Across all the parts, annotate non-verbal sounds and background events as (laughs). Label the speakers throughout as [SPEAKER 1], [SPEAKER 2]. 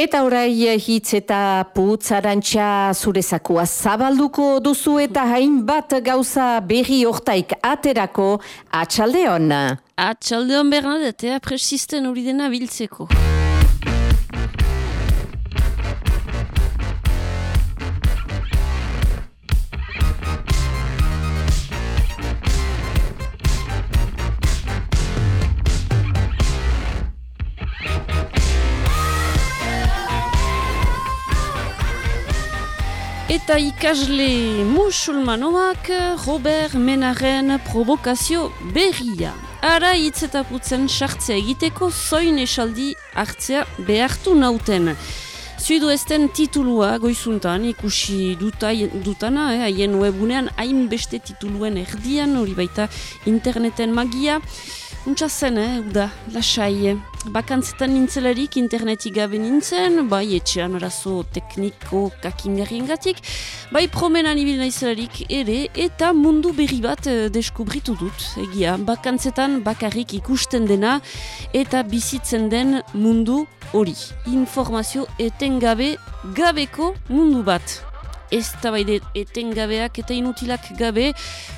[SPEAKER 1] Eta orai hitz eta putz arantxa zurezakua zabalduko duzu eta hainbat gauza berri hortaik aterako atxaldeon.
[SPEAKER 2] Atxaldeon Bernadette, presisten hori dena biltzeko. Eta ikasle musulmanoak Robert Menaren provokazio berria. Ara hitz eta putzen sartzea egiteko zoin esaldi hartzea behartu nauten. Zuidu ezten titulua goizuntan ikusi duta, dutana, eh, haien webunean hainbeste tituluen erdian, hori baita interneten magia. Untsa zen, eh, uda, lasai. Bakantzetan nintzelarik internetik gabe nintzen, bai etxean arazo tekniko kakingarrien gatik, bai promenan ibil naizelarik ere, eta mundu berri bat eh, deskubritu dut, egia. Bakantzetan bakarrik ikusten dena, eta bizitzen den mundu hori. Informazio etengabe gabeko mundu bat ez tabaide etengabeak eta inutilak gabe,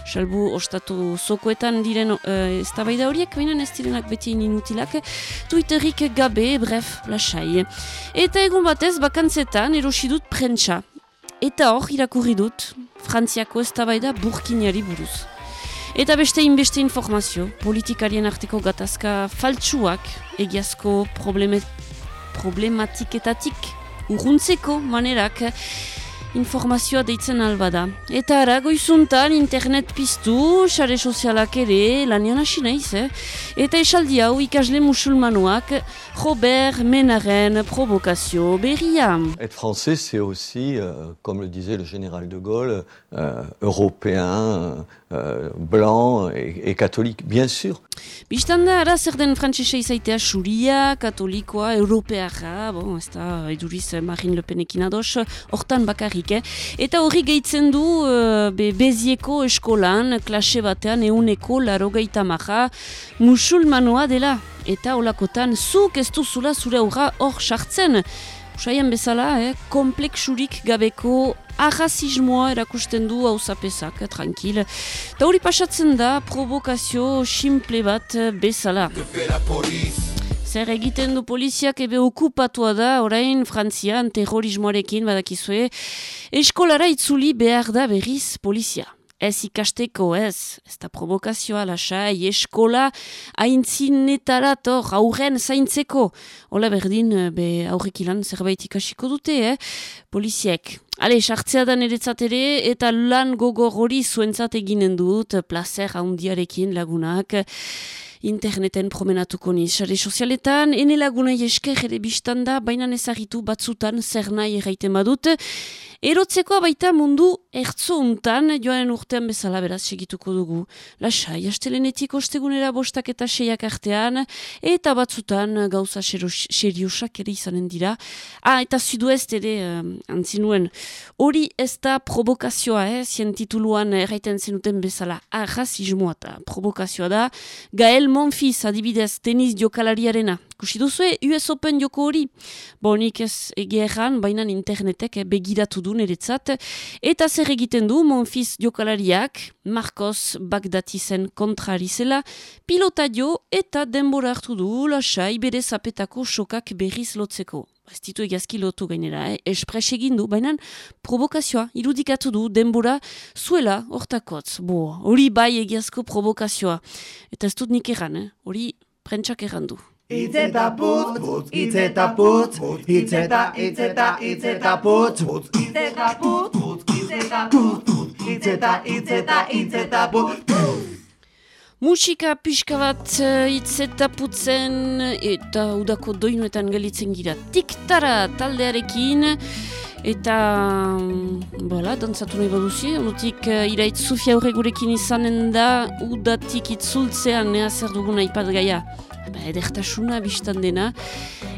[SPEAKER 2] salbu ostatu zokoetan diren uh, ez tabaida horiek, baina ez direnak beti inutilak, Twitterik gabe, bref, lasai. Eta egun batez, bakantzetan erosi dut prentsa. Eta hor, irakurri dut, frantziako ez tabaida burkinari buruz. Eta beste inbeste informazio, politikarien arteko gatazka faltsuak, egiazko problematiketatik urruntzeko manerak, informazioa deitzen albada. Eta ara, goizuntan internet piztu, xare sozialak ere, lanian hasi naiz, eh? Eta esaldi hau ikasle musulmanoak, Robert Menaren provokazio berria.
[SPEAKER 3] Être français, c'est aussi, euh, comme le disait le général de Gaulle, euh, européen, euh, blanc et, et catholique, bien sûr.
[SPEAKER 2] Bistanda, ara zer den frantzese izaitea suria, katolikoa, europeara, bon, ez da, eduriz Marine Le Penekin ados, hortan bakarrik, eh? Eta horri gehitzen du, uh, be, bezieko eskolan, klase batean, euneko, laro gaita maja, musulmanoa dela. Eta holakotan, zuk ez duzula zure aurra hor sartzen. Usaian bezala, eh, kompleksurik gabeko ahazismoa erakusten du hau zapesak, tranquil. Ta hori pasatzen da, provokazio simple bat bezala. Zer egiten du poliziak ebe okupatua da, orain Frantzian terrorismoarekin badakizue, eskolara itzuli behar da berriz polizia ez ikasteko ez, ez da provokazioa lasai, eskola haintzinetarat hor aurren zaintzeko. Ola berdin, eh, be aurrek ilan zerbait ikasiko dute, eh? poliziek. Ale, sartzea da niretzat ere, eta lan gogo hori zuentzat eginen dut, placer haundiarekin lagunak, interneten promenatuko ni sare sozialetan, ene lagunai esker ere biztanda, baina ezagitu batzutan zer nahi erraiten badut, Erotzekoa baita mundu ertzo untan, joan urtean bezala beraz segituko dugu. Lasai, astelenetik ostegunera bostak eta seiak artean, eta batzutan gauza seriosak ere izanen dira. Ah, eta zidu ez ere, um, antzinuen, hori ez da provokazioa, eh? zien tituluan erraiten zenuten bezala, arrazismoa eta provokazioa da, Gael Monfiz adibidez teniz jokalariarena, Kusi duzue, US Open joko hori. Bonik ez egeran, baina internetek eh, begiratu du niretzat. Eta zer egiten du, Monfiz jokalariak, Marcos Bagdatizen kontrari zela, pilota jo eta denbora hartu du, lasai bere zapetako sokak berriz lotzeko. Ez ditu egazki lotu gainera, eh? espres egin du, baina provokazioa, irudikatu du, denbora zuela hortakotz. Bo, hori bai egiazko provokazioa. Eta ez dut nik erran, eh? hori prentsak errandu.
[SPEAKER 4] Itz eta putz, putz, itz eta putz, itz eta, itz eta, itz eta putz, itz eta putz, itz eta putz, itz itz eta, itz eta putz.
[SPEAKER 2] Musika pixka bat itz eta putzen eta udako doinuetan galitzen gira tiktara taldearekin eta bala, dantzatu nahi baduzi, onotik uh, iraitz Sofia horregurekin izanen da udatik itzultzean nea zer duguna ipat gaia ba, edertasuna biztan dena.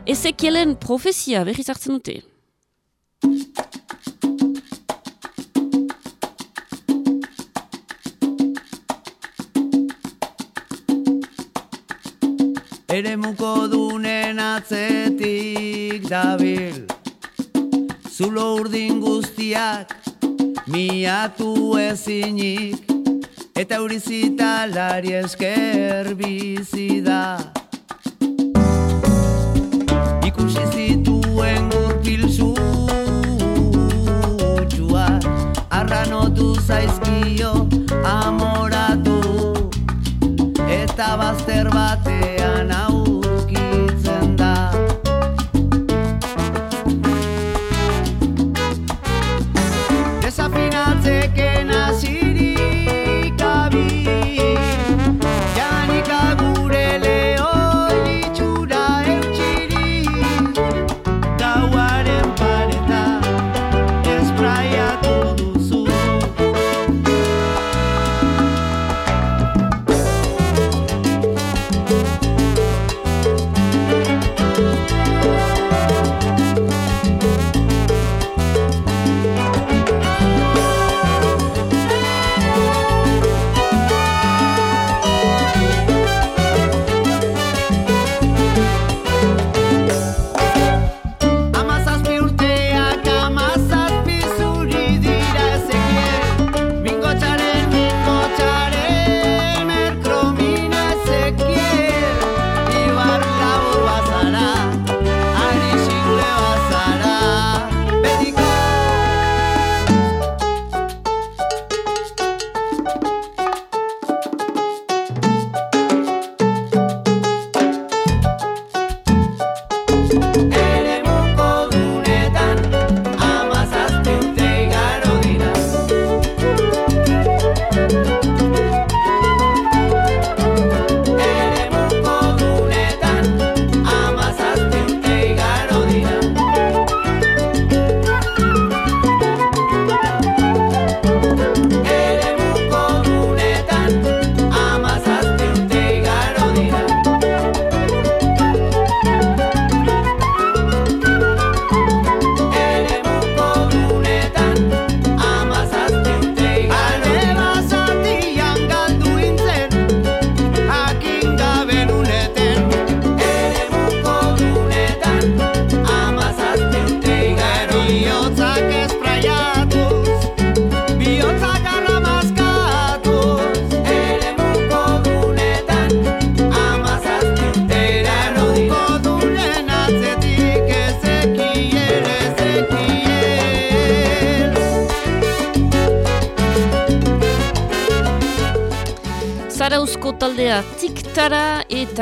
[SPEAKER 2] Ezekielen profezia berriz hartzen dute.
[SPEAKER 4] ere muko dunen atzetik dabil. Zulo urdin guztiak miatu ezinik, eta eurizita lari esker bizi da. Ikusi zituen gurpil zutxua, arranotu zaizkio amoratu, eta bazter batean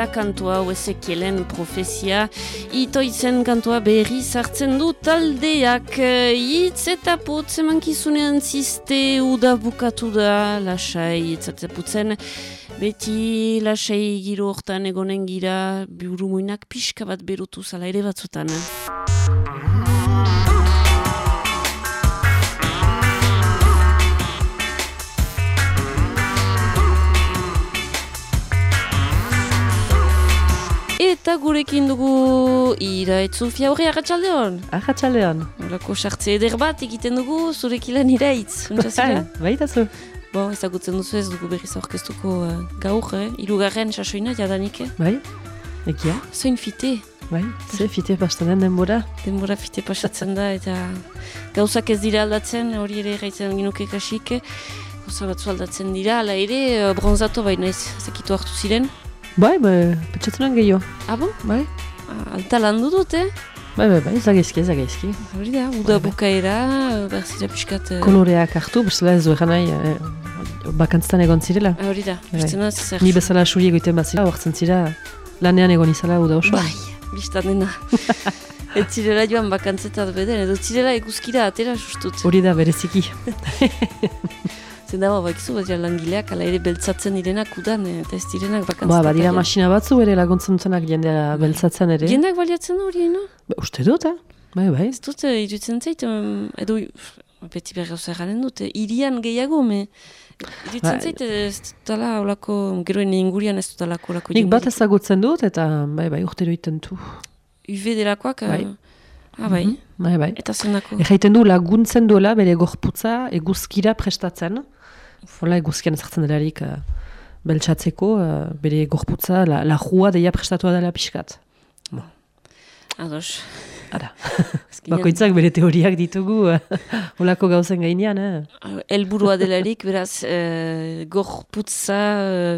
[SPEAKER 2] eta kantua ezekielen profezia itoitzen kantua berri sartzen du taldeak. Eh, hitz eta putz emankizunean ziste uda bukatu da lasai. Hitz eta putzen beti lasai giro hortan egonen gira. Burumuinak pixka bat berutu zala ere batzutan. Eta gurekin dugu ira etzufia horri agatxaldeon.
[SPEAKER 5] Arratxalean.
[SPEAKER 2] Horako sartze eder bat egiten dugu zurekilan iraitz. (laughs) Untxazira?
[SPEAKER 5] Baitazu.
[SPEAKER 2] Bo, ezagutzen duzu ez dugu berriz aurkeztuko uh, gaur, eh? irugarren sasoina jadanik. eh?
[SPEAKER 5] Bai? Egia?
[SPEAKER 2] Zoin fite,
[SPEAKER 5] Bai? Ze fite pastanen denbora?
[SPEAKER 2] denbora fite pasatzen da, eta gauzak ez dira aldatzen, hori ere gaitzen ginuke kasik. Gauza batzu aldatzen dira, ala ere, eh, bronzatu baina ez, zekitu hartu ziren.
[SPEAKER 5] Bai, bai, petxatunan gehiago.
[SPEAKER 2] Ah, bon?
[SPEAKER 5] Bai?
[SPEAKER 2] Ah, Alta landu dut, eh?
[SPEAKER 5] Bai, bai, bai, zagaizki, zagaizki.
[SPEAKER 2] Hori da, uda
[SPEAKER 5] Bai, bai.
[SPEAKER 2] bukaera, berzira pixkat... eh,
[SPEAKER 5] Koloreak hartu, bestela ez du egan nahi, eh, bakantztan egon zirela.
[SPEAKER 2] Hori da, bizten az, zer...
[SPEAKER 5] Ni bezala suri egiten bazira, hortzen zira, lanean egon izala uda oso.
[SPEAKER 2] Bai, biztan dena. (laughs) Ez zirela joan bakantzetat beden, edo zirela eguzkira atera sustut.
[SPEAKER 5] Hori da bereziki. (laughs)
[SPEAKER 2] Zer dago, bakizu, bat langileak, ala ere beltzatzen direnak udan, eh, eta ez direnak bakantzetat.
[SPEAKER 5] Ba, badira masina batzu ere laguntzen dutenak jendea beltzatzen ere.
[SPEAKER 2] Jendak baliatzen hori, no?
[SPEAKER 5] Ba, uste dut, eh? Bai, bai.
[SPEAKER 2] Ez dut, eh, iruditzen zait, em, edo, beti behar gauza erranen dut, eh, irian gehiago, me... Iruditzen
[SPEAKER 5] Ba,
[SPEAKER 2] zait, ez dutala olako, geroen ingurian ez dutala olako
[SPEAKER 5] Nik bat ezagutzen dut, eta bai, bai, urtero iten du.
[SPEAKER 2] UV delakoak,
[SPEAKER 5] Bai.
[SPEAKER 2] ah, bai,
[SPEAKER 5] Bai, bai.
[SPEAKER 2] eta zendako.
[SPEAKER 5] Erraiten du laguntzen duela bere gorputza eguzkira prestatzen. Fola eguzkian ezartzen delarik uh, beltsatzeko, uh, bere gorputza, la, la jua deia prestatua dela pixkat.
[SPEAKER 2] Ados.
[SPEAKER 5] Ara, (laughs) bakoitzak bere teoriak ditugu, (laughs) uh, olako gauzen gainean, eh?
[SPEAKER 2] Helburua delarik, beraz, uh, gorputza...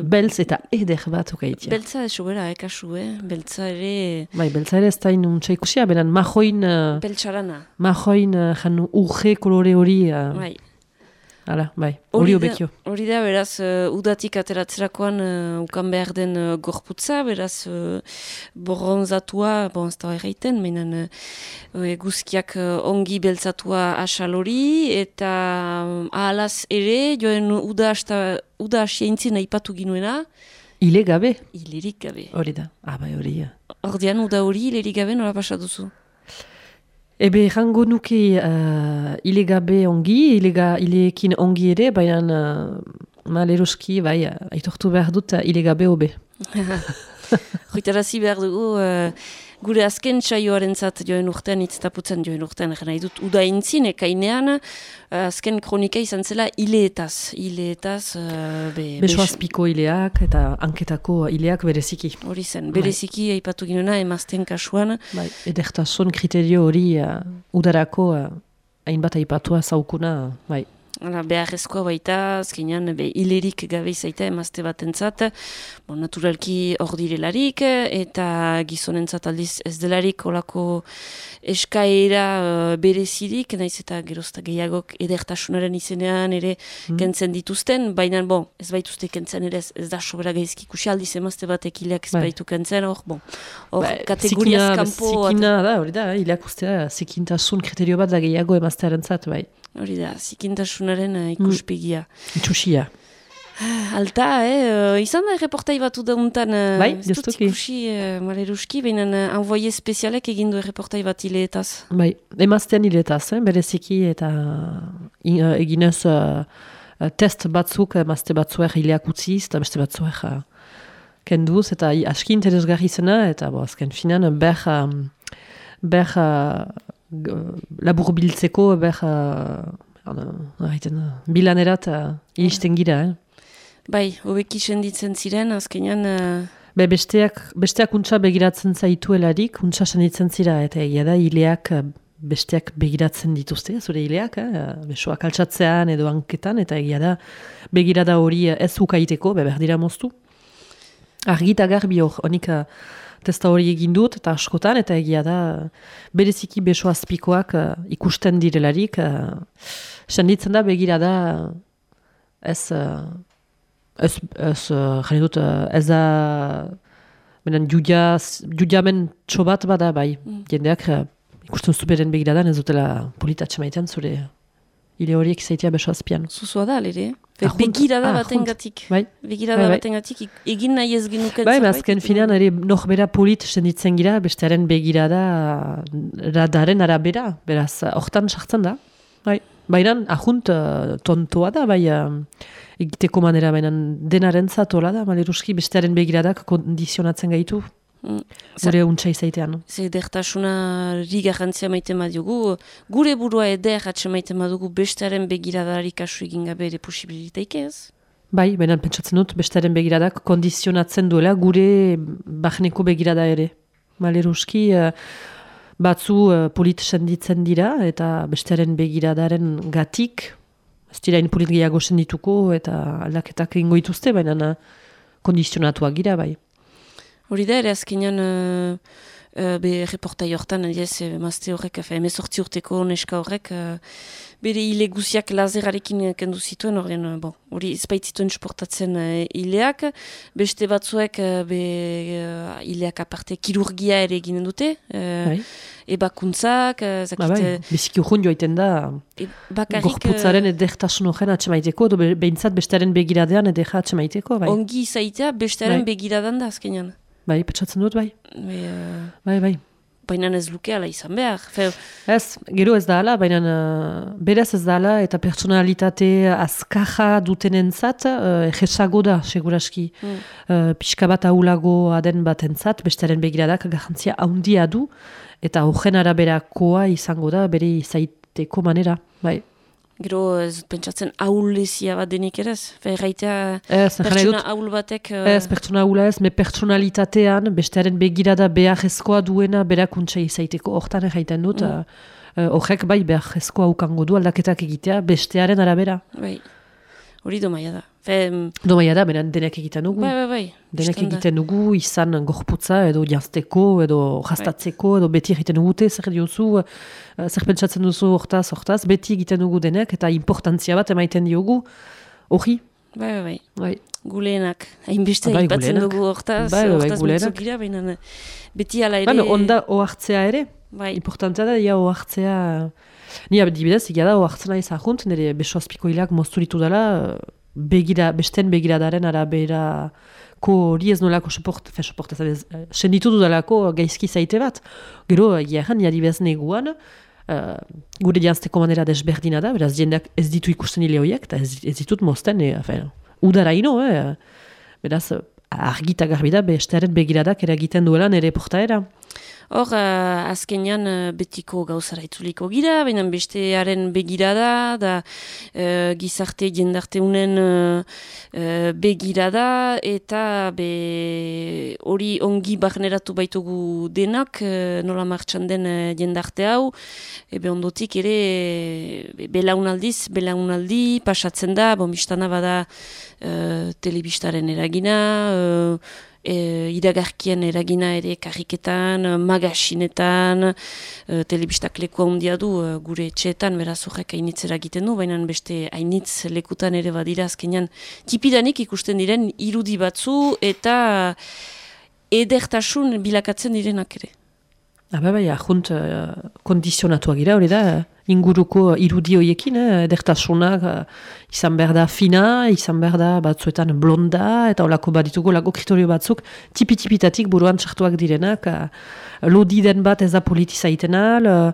[SPEAKER 5] Beltz eta eder bat ukaitia.
[SPEAKER 2] beltza eso bera, eh, kasu, eh? Beltza ere...
[SPEAKER 5] Bai, beltza ere ez da inuntza ikusia, beran majoin,
[SPEAKER 2] Beltxarana.
[SPEAKER 5] majoin jan urge kolore hori,
[SPEAKER 2] Bai.
[SPEAKER 5] Ala, bai, hori
[SPEAKER 2] da-
[SPEAKER 5] obekio.
[SPEAKER 2] Hori da, beraz, uh, udatik ateratzerakoan uh, ukan behar den uh, gorputza, beraz, uh, borronzatua, bon, ez da erraiten, meinen uh, guzkiak uh, ongi beltzatua asalori, eta um, ahalaz ere, joen uda, hasta, uda asientzin aipatu ginuena,
[SPEAKER 5] Ile gabe,
[SPEAKER 2] hilerik gabe.
[SPEAKER 5] hori da. Ah, bai, hori.
[SPEAKER 2] Ordean, uda hori hilerik gabe nola pasa duzu?
[SPEAKER 5] Ebe, jango nuke uh, ile gabe ongi, ile ga, ileekin ongi ere, baina uh, maleroski, bai, aitortu behar dut uh, ile gabe hobe.
[SPEAKER 2] Behar dugu, uh, gure azken txaioaren zat joen urtean, itztaputzen joen urtean, jena idut, uda intzin, ekainean, uh, azken kronika izan zela hileetaz. Hileetaz, uh, be,
[SPEAKER 5] Beso
[SPEAKER 2] bes-
[SPEAKER 5] azpiko ileak eta anketako ileak bereziki.
[SPEAKER 2] hori zen, bereziki aipatu ginena, emazten kasuan,
[SPEAKER 5] Bai, edertasun kriterio hori uh, udarako uh, hainbat aipatua zaukuna, bai.
[SPEAKER 2] Hala, beharrezkoa baita, azkenean, be, hilerik gabe izaita emazte batentzat, bon, naturalki hor direlarik, eta gizonentzat aldiz ez delarik olako eskaera uh, berezirik, naiz eta gerozta gehiagok edertasunaren izenean ere
[SPEAKER 5] Mm.
[SPEAKER 2] kentzen dituzten, baina, bon, ez baituzte kentzen ere, ez, ez da sobera gaizki ikusi aldiz emazte batek hileak ez
[SPEAKER 5] Bai.
[SPEAKER 2] baitu kentzen, hor, bon, hor
[SPEAKER 5] Ba,
[SPEAKER 2] kategoriaz kanpo,
[SPEAKER 5] Zikina da, hori da, ileak ustea, zikintasun kriterio bat da gehiago emaztearen zat, bai.
[SPEAKER 2] Hori da, zikintasunaren uh, ikuspegia.
[SPEAKER 5] Itxusia.
[SPEAKER 2] Alta, eh? uh, izan da erreportai batu dauntan. Uh,
[SPEAKER 5] Bai,
[SPEAKER 2] ez dut ikusi, uh, maleruski, baina uh, envoie spezialek egindu erreportai bat hileetaz.
[SPEAKER 5] Bai, emaztean hiletaz, eh, bereziki eta in, uh, eginez uh, test batzuk emazte batzuek hileak utziz, eta beste batzuek uh, kenduz, eta aski interesgarri zena, eta bo, azken finan, ber, um, ber uh, labur biltzeko, ber, uh, uh, bilanerat uh, iristen gira, eh.
[SPEAKER 2] Bai, hobeki senditzen ziren, azkenean, uh,
[SPEAKER 5] Be, besteak, besteak untsa begiratzen zaituelarik, untsa senitzen zira, eta egia da, hileak besteak begiratzen dituzte, zure hileak, eh? besoak altxatzean edo hanketan, eta egia da, begirada hori ez ukaiteko, be, behar moztu. Argi eta garbi hor, honik eh, testa hori egin dut, eta askotan, eta egia da, bereziki beso azpikoak eh, ikusten direlarik, uh, senditzen da begirada ez... eh, Ez, ez, uh, dut, uh, ez da, benen, judia, judiamen txobat bada, bai.
[SPEAKER 2] Mm.
[SPEAKER 5] Jendeak uh, ikusten zuberen begiradan ez dutela politatxe maitean zure hile horiek zaitea beso azpian.
[SPEAKER 2] zuzua da, lere. Begirada
[SPEAKER 5] ah,
[SPEAKER 2] baten
[SPEAKER 5] ahunt.
[SPEAKER 2] gatik.
[SPEAKER 5] Bai,
[SPEAKER 2] Begirada
[SPEAKER 5] Bai, bai.
[SPEAKER 2] baten gatik, egin nahi ez genuken
[SPEAKER 5] bai,
[SPEAKER 2] zerbait,
[SPEAKER 5] azken finean ere norbera polit senditzen gira, bestearen begirada radaren arabera, beraz, hortan sartzen da. Bai, baina ahunt uh, tontoa da, bai, uh, egiteko manera, baina denaren zatola da, maleruski bestearen begiradak kondizionatzen gaitu, Gure untsa izaitean.
[SPEAKER 2] Ze edertasunari garrantzia maiten badugu, gure burua eder atxe maiten badugu bestearen begiradari kasu egin gabe ere posibilitaik ez?
[SPEAKER 5] Bai, baina pentsatzen dut bestearen begiradak kondizionatzen duela gure bahneko begirada ere. Maleruski, eh, batzu uh, polit senditzen dira eta bestearen begiradaren gatik, ez dira in polit gehiago sendituko eta aldaketak egingo dituzte, baina kondizionatuak gira bai.
[SPEAKER 2] Hori da ere azkenean uh, uh, be reportai hortan, adiez, emazte horrek, emezortzi urteko neska horrek, uh, bere hile guziak lazerarekin eh, kendu zituen, horren, bon, hori izbaitzituen esportatzen uh, hileak, beste batzuek, uh, be uh, hileak aparte, kirurgia ere eginen dute, uh,
[SPEAKER 5] Bai.
[SPEAKER 2] ebakuntzak, uh,
[SPEAKER 5] Ba,
[SPEAKER 2] zakit,
[SPEAKER 5] bai, biziki urrun joaiten da,
[SPEAKER 2] e, bakarrik...
[SPEAKER 5] gorputzaren edertasun horren atxemaiteko, be- behintzat bestearen begiradean edera atxemaiteko, bai.
[SPEAKER 2] Ongi izaitea bestearen
[SPEAKER 5] Bai.
[SPEAKER 2] begiradan da azkenean.
[SPEAKER 5] Bai, petsatzen dut, bai.
[SPEAKER 2] Be, uh,
[SPEAKER 5] Bai, bai.
[SPEAKER 2] Baina ez luke ala izan behar. Fe,
[SPEAKER 5] Ez, gero ez da ala, baina uh, berez ez da ala, eta pertsonalitate azkaja dutenentzat, uh, jesago da, seguraski.
[SPEAKER 2] Mm.
[SPEAKER 5] Uh, pixka bat ahulagoa den batentzat, bestearen begiradak garrantzia handia du, eta horren araberakoa izango da, bere izaiteko manera, bai.
[SPEAKER 2] Gero ez pentsatzen ahullezia bat denik ere ez? Ferraitea pertsona ahul batek... eh,
[SPEAKER 5] ez, pertsona hula ez, me pertsonalitatean, bestearen begirada beharrezkoa duena berakuntza izaiteko, hortan egiten dut,
[SPEAKER 2] Mm.
[SPEAKER 5] eh, eh, horrek bai beharrezkoa ukango du aldaketak egitea bestearen arabera.
[SPEAKER 2] Bai, hori domaia da. Fe, mm,
[SPEAKER 5] Domaia da, benen denek egiten dugu.
[SPEAKER 2] bai, bai, bai.
[SPEAKER 5] Denek egiten dugu, izan gorputza, edo jantzteko, edo jastatzeko, edo beti egiten dugute, zer diozu, eh, zer pentsatzen duzu hortaz, hortaz, beti egiten dugu denek, eta importantzia bat emaiten diogu, hori,
[SPEAKER 2] Bai, bai, bai.
[SPEAKER 5] bai.
[SPEAKER 2] Guleenak. Hainbeste
[SPEAKER 5] Bai,
[SPEAKER 2] aipatzen dugu hortaz,
[SPEAKER 5] Bai, bai, bai,
[SPEAKER 2] hortaz mintzuk gira, baina eh, beti ala ere...
[SPEAKER 5] Baina, onda ohartzea ere,
[SPEAKER 2] Bai,
[SPEAKER 5] importantea da, ia ohartzea, ni abdibidez, egia da ohartzen nahi zahunt, nire beso azpiko hilak mozturitu dela, begira, besten begiradaren arabera, ko hori ez nolako soport, fe soport ez, ez, eh, senditu dudalako gaizki zaite bat. Gero, jahan, jari bez neguan, eh, gure jantzteko manera desberdina da, beraz jendeak ez ditu ikusten hile horiek, eta ez, ez ditut mozten, e, afen, udara ino, eh, beraz, argita garbi da, bestearen begiradak eragiten duela nire portaera.
[SPEAKER 2] Hor, uh, azkenean uh, betiko gauzara itzuliko gira, baina bestearen begirada, da uh, gizarte jendarte unen uh, uh, begirada, eta be hori ongi barneratu baitugu denak, uh, nola martxan den uh, jendarte hau, ebe ondotik ere be, belaunaldiz, belaunaldi, pasatzen da, bomistana bada uh, telebistaren eragina, uh, e, iragarkien eragina ere karriketan, e, magasinetan, e, telebistak leku handia du e, gure etxeetan, beraz horrek hainitz eragiten du, baina beste hainitz lekutan ere badira azkenean tipidanik ikusten diren irudi batzu eta edertasun bilakatzen direnak ere.
[SPEAKER 5] Aba bai, ahunt uh, kondizionatua gira, hori da, eh, inguruko irudi horiekin, eh, edertasunak eh, izan behar da fina, izan behar da batzuetan blonda, eta olako badituko lako kriterio batzuk, tipi-tipitatik buruan txartuak direnak, uh, lodi den bat ez da politi zaiten al, uh,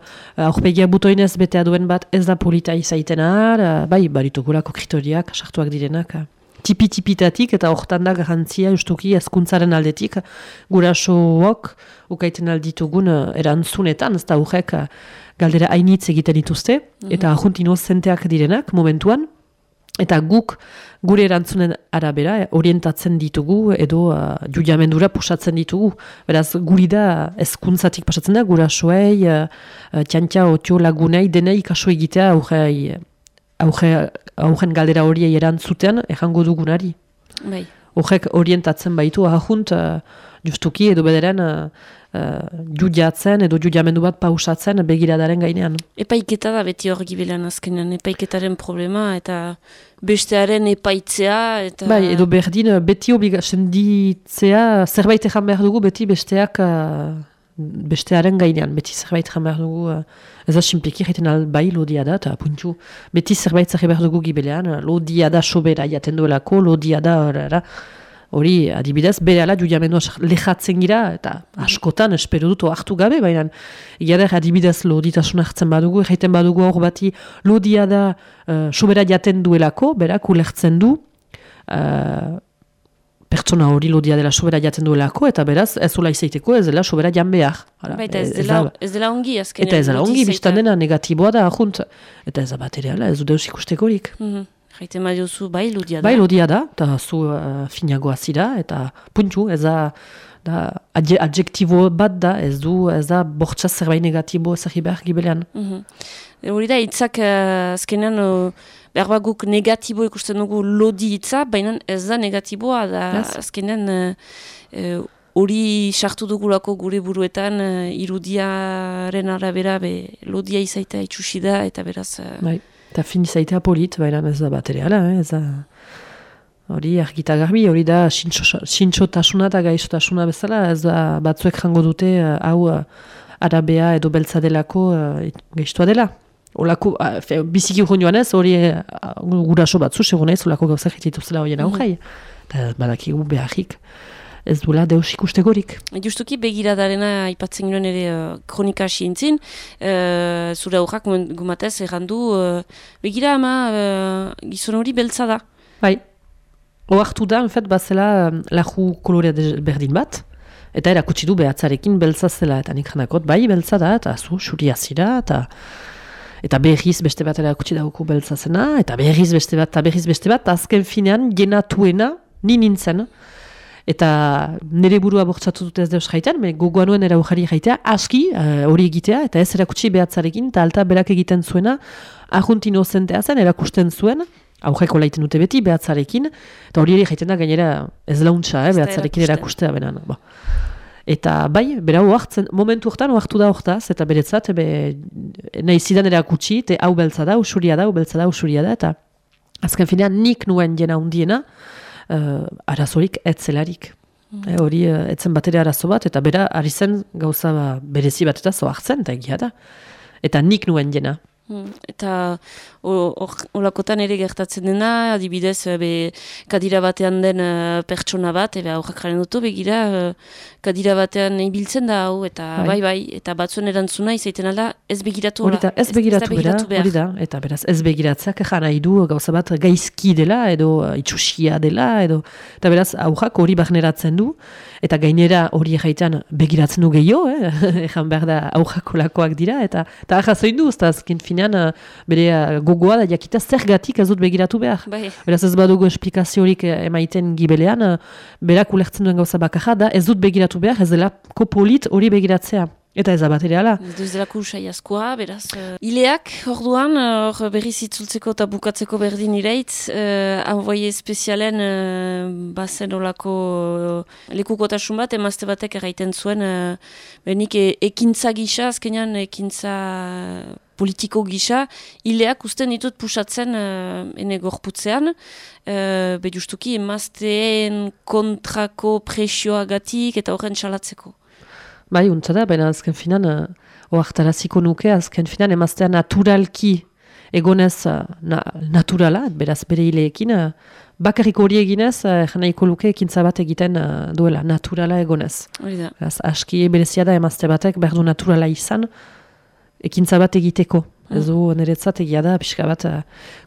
[SPEAKER 5] aurpegia butoinez betea duen bat ez da polita izaiten al, uh, bai, badituko lako kriteriak sartuak direnak. Uh. Tipi-tipitatik eta hortan da garantzia justuki ezkuntzaren aldetik. Gurasook ukaiten alditugun uh, erantzunetan, ez da horrek uh, galdera hainitz egiten dituzte, eta ahunt inozenteak direnak momentuan, eta guk gure erantzunen arabera eh, orientatzen ditugu edo uh, judiamendura pusatzen ditugu. Beraz, guri da ezkuntzatik pasatzen da, gurasoei, uh, txantia, otio, lagunei, denei kaso egitea aurrei, aurre, aurren galdera horiei erantzuten errango dugunari.
[SPEAKER 2] Bai.
[SPEAKER 5] Horrek orientatzen baitu ahunt uh, justuki edo bederen uh, uh, judiatzen edo judiamendu bat pausatzen begiradaren gainean.
[SPEAKER 2] Epaiketa da beti hor gibilean azkenean, epaiketaren problema eta bestearen epaitzea eta...
[SPEAKER 5] Bai, edo berdin, beti obligatzen ditzea, zerbait ejan behar dugu, beti besteak uh, bestearen gainean, beti zerbait ejan behar dugu, uh, ez da simpliki egiten al bai lodia da, eta puntu, beti zerbait zerri behar dugu gibelean, uh, lodia da sobera jaten duelako, lodia da horara, hori adibidez, bere ala judiamendua lehatzen gira, eta askotan espero dut hartu gabe, baina Iader adibidez loditasun hartzen badugu, egiten badugu hor bati lodia da uh, sobera jaten duelako, berak ulertzen du, uh, pertsona hori lodia dela sobera jaten duelako, eta beraz ez ula izaiteko ez dela sobera jan behar. Hala,
[SPEAKER 2] Baita ez,
[SPEAKER 5] ez
[SPEAKER 2] dela, ez dela ongi azkenean.
[SPEAKER 5] Eta ez dela ongi, biztan dena negatiboa da, ahunt. Eta ez da bat ere ez du deus ikustekorik.
[SPEAKER 2] Mhm. Jaiten badiozu, bai, ludia da.
[SPEAKER 5] Bai, lodia da, eta zu uh, finagoa zira, eta puntu, ez da, da adje, adjektibo bat da, ez du, ez da bortxa zerbait negatibo ezagri behar gibelean.
[SPEAKER 2] E, Hori da, hitzak uh, azkenean, uh, behar bat guk negatibo ikusten dugu lodi hitza, baina ez da negatiboa, da azkenean uh, uh, hori sartu dugulako gure buruetan uh, irudiaren arabera be, lodia izaita itxusi da, eta beraz... Uh,
[SPEAKER 5] Bai, eta fin izaitea polit, baina ez da bat ere ala, eh, ez da... Hori argita garbi, hori da sintxo- sintxotasuna eta gaixotasuna bezala, ez da batzuek jango dute eh, hau eh, arabea edo beltza delako uh, gaiztua dela. Olako, fe, biziki urgun joan ez, hori guraso batzu, segun ez, olako gauzak dituzela horien aurrai. Eta badakigu beharrik, ez duela deus ikustegorik.
[SPEAKER 2] Justuki begiradarena aipatzen ginoen ere uh, kronika siintzin, uh, zure aurrak gumatez errandu, uh, begira ama uh, gizon hori beltza da.
[SPEAKER 5] Bai. Oartu da, en fet, bazela laju kolorea berdin bat, eta erakutsi du behatzarekin beltza zela, eta nik janakot, bai, beltza da, eta zu, xuria zira, eta... eta berriz beste bat erakutsi dauku beltza zena, eta berriz beste bat, eta berriz beste bat, azken finean genatuena ni nintzen. Eta nire burua bortzatu dut ez deus jaitean, me gogoan nuen era jaitea, aski eh, hori egitea, eta ez erakutsi behatzarekin, eta alta berak egiten zuena, ahuntin ozentea zen, erakusten zuen, aurreko laiten dute beti behatzarekin, eta hori ere jaiten da gainera ez launtza, eh, behatzarekin erakustea benan. Ba. Eta bai, bera hartzen, momentu hortan hartu da hortaz, eta beretzat, be, nahi zidan erakutsi, te hau beltza da, usuria da, hau beltza da, usuria da, eta azken finean nik nuen jena undiena, uh, arazorik etzelarik. Mm. E, hori uh, etzen bat arazo bat, eta bera ari zen gauza berezi bat eta zo hartzen, eta egia da. Eta nik nuen jena.
[SPEAKER 2] Hmm, eta olakotan ere gertatzen dena, adibidez, eh, be, kadira batean den uh, pertsona bat, ebe aurrak jaren dutu, begira, uh, kadira batean ibiltzen da hau, eta bai, bai, bai eta batzuen erantzuna izaiten alda, ez begiratu
[SPEAKER 5] hori ez, begiratu, begiratu bera, hori da, eta beraz, ez begiratzeak jana idu gauza bat gaizki dela, edo uh, itxusia dela, edo, eta beraz, aurrak hori bagneratzen du, eta gainera hori egaitan begiratzen du gehiago, eh? (laughs) behar da aurrak olakoak dira, eta, eta ahazoin du, eta azken finean, bere gogoa da jakita zergatik ez dut begiratu behar. Bai. Beraz ez badugu esplikaziorik eh, emaiten gibelean, eh, berak ulertzen duen gauza bakarra da, ez dut begiratu behar, ez dela kopolit hori begiratzea. Eta ez abat ere ala.
[SPEAKER 2] Ez delako usai askoa, beraz. Uh, ileak, orduan, hor uh, berriz itzultzeko eta bukatzeko berdin ireitz, uh, envoie espezialen uh, bazen olako uh, lekukotasun bat, emazte batek erraiten zuen, uh, benik e, ekintza gisa, azkenean ekintza politiko gisa, ileak usten ditut pusatzen uh, ene gorputzean, uh, be justuki emazteen kontrako presioagatik eta horren salatzeko.
[SPEAKER 5] Bai, untsa da, baina azken finan, uh, oartaraziko nuke, azken finan, emaztea naturalki egonez uh, na, naturala, beraz bere hileekin, uh, bakarrik hori eginez, uh, janaiko luke ekintza bat egiten uh, duela, naturala egonez.
[SPEAKER 2] Hori da.
[SPEAKER 5] Beraz, aski berezia da emazte batek, berdu naturala izan, ekintza bat egiteko. Mm. Ez du, niretzat egia da, pixka bat eh,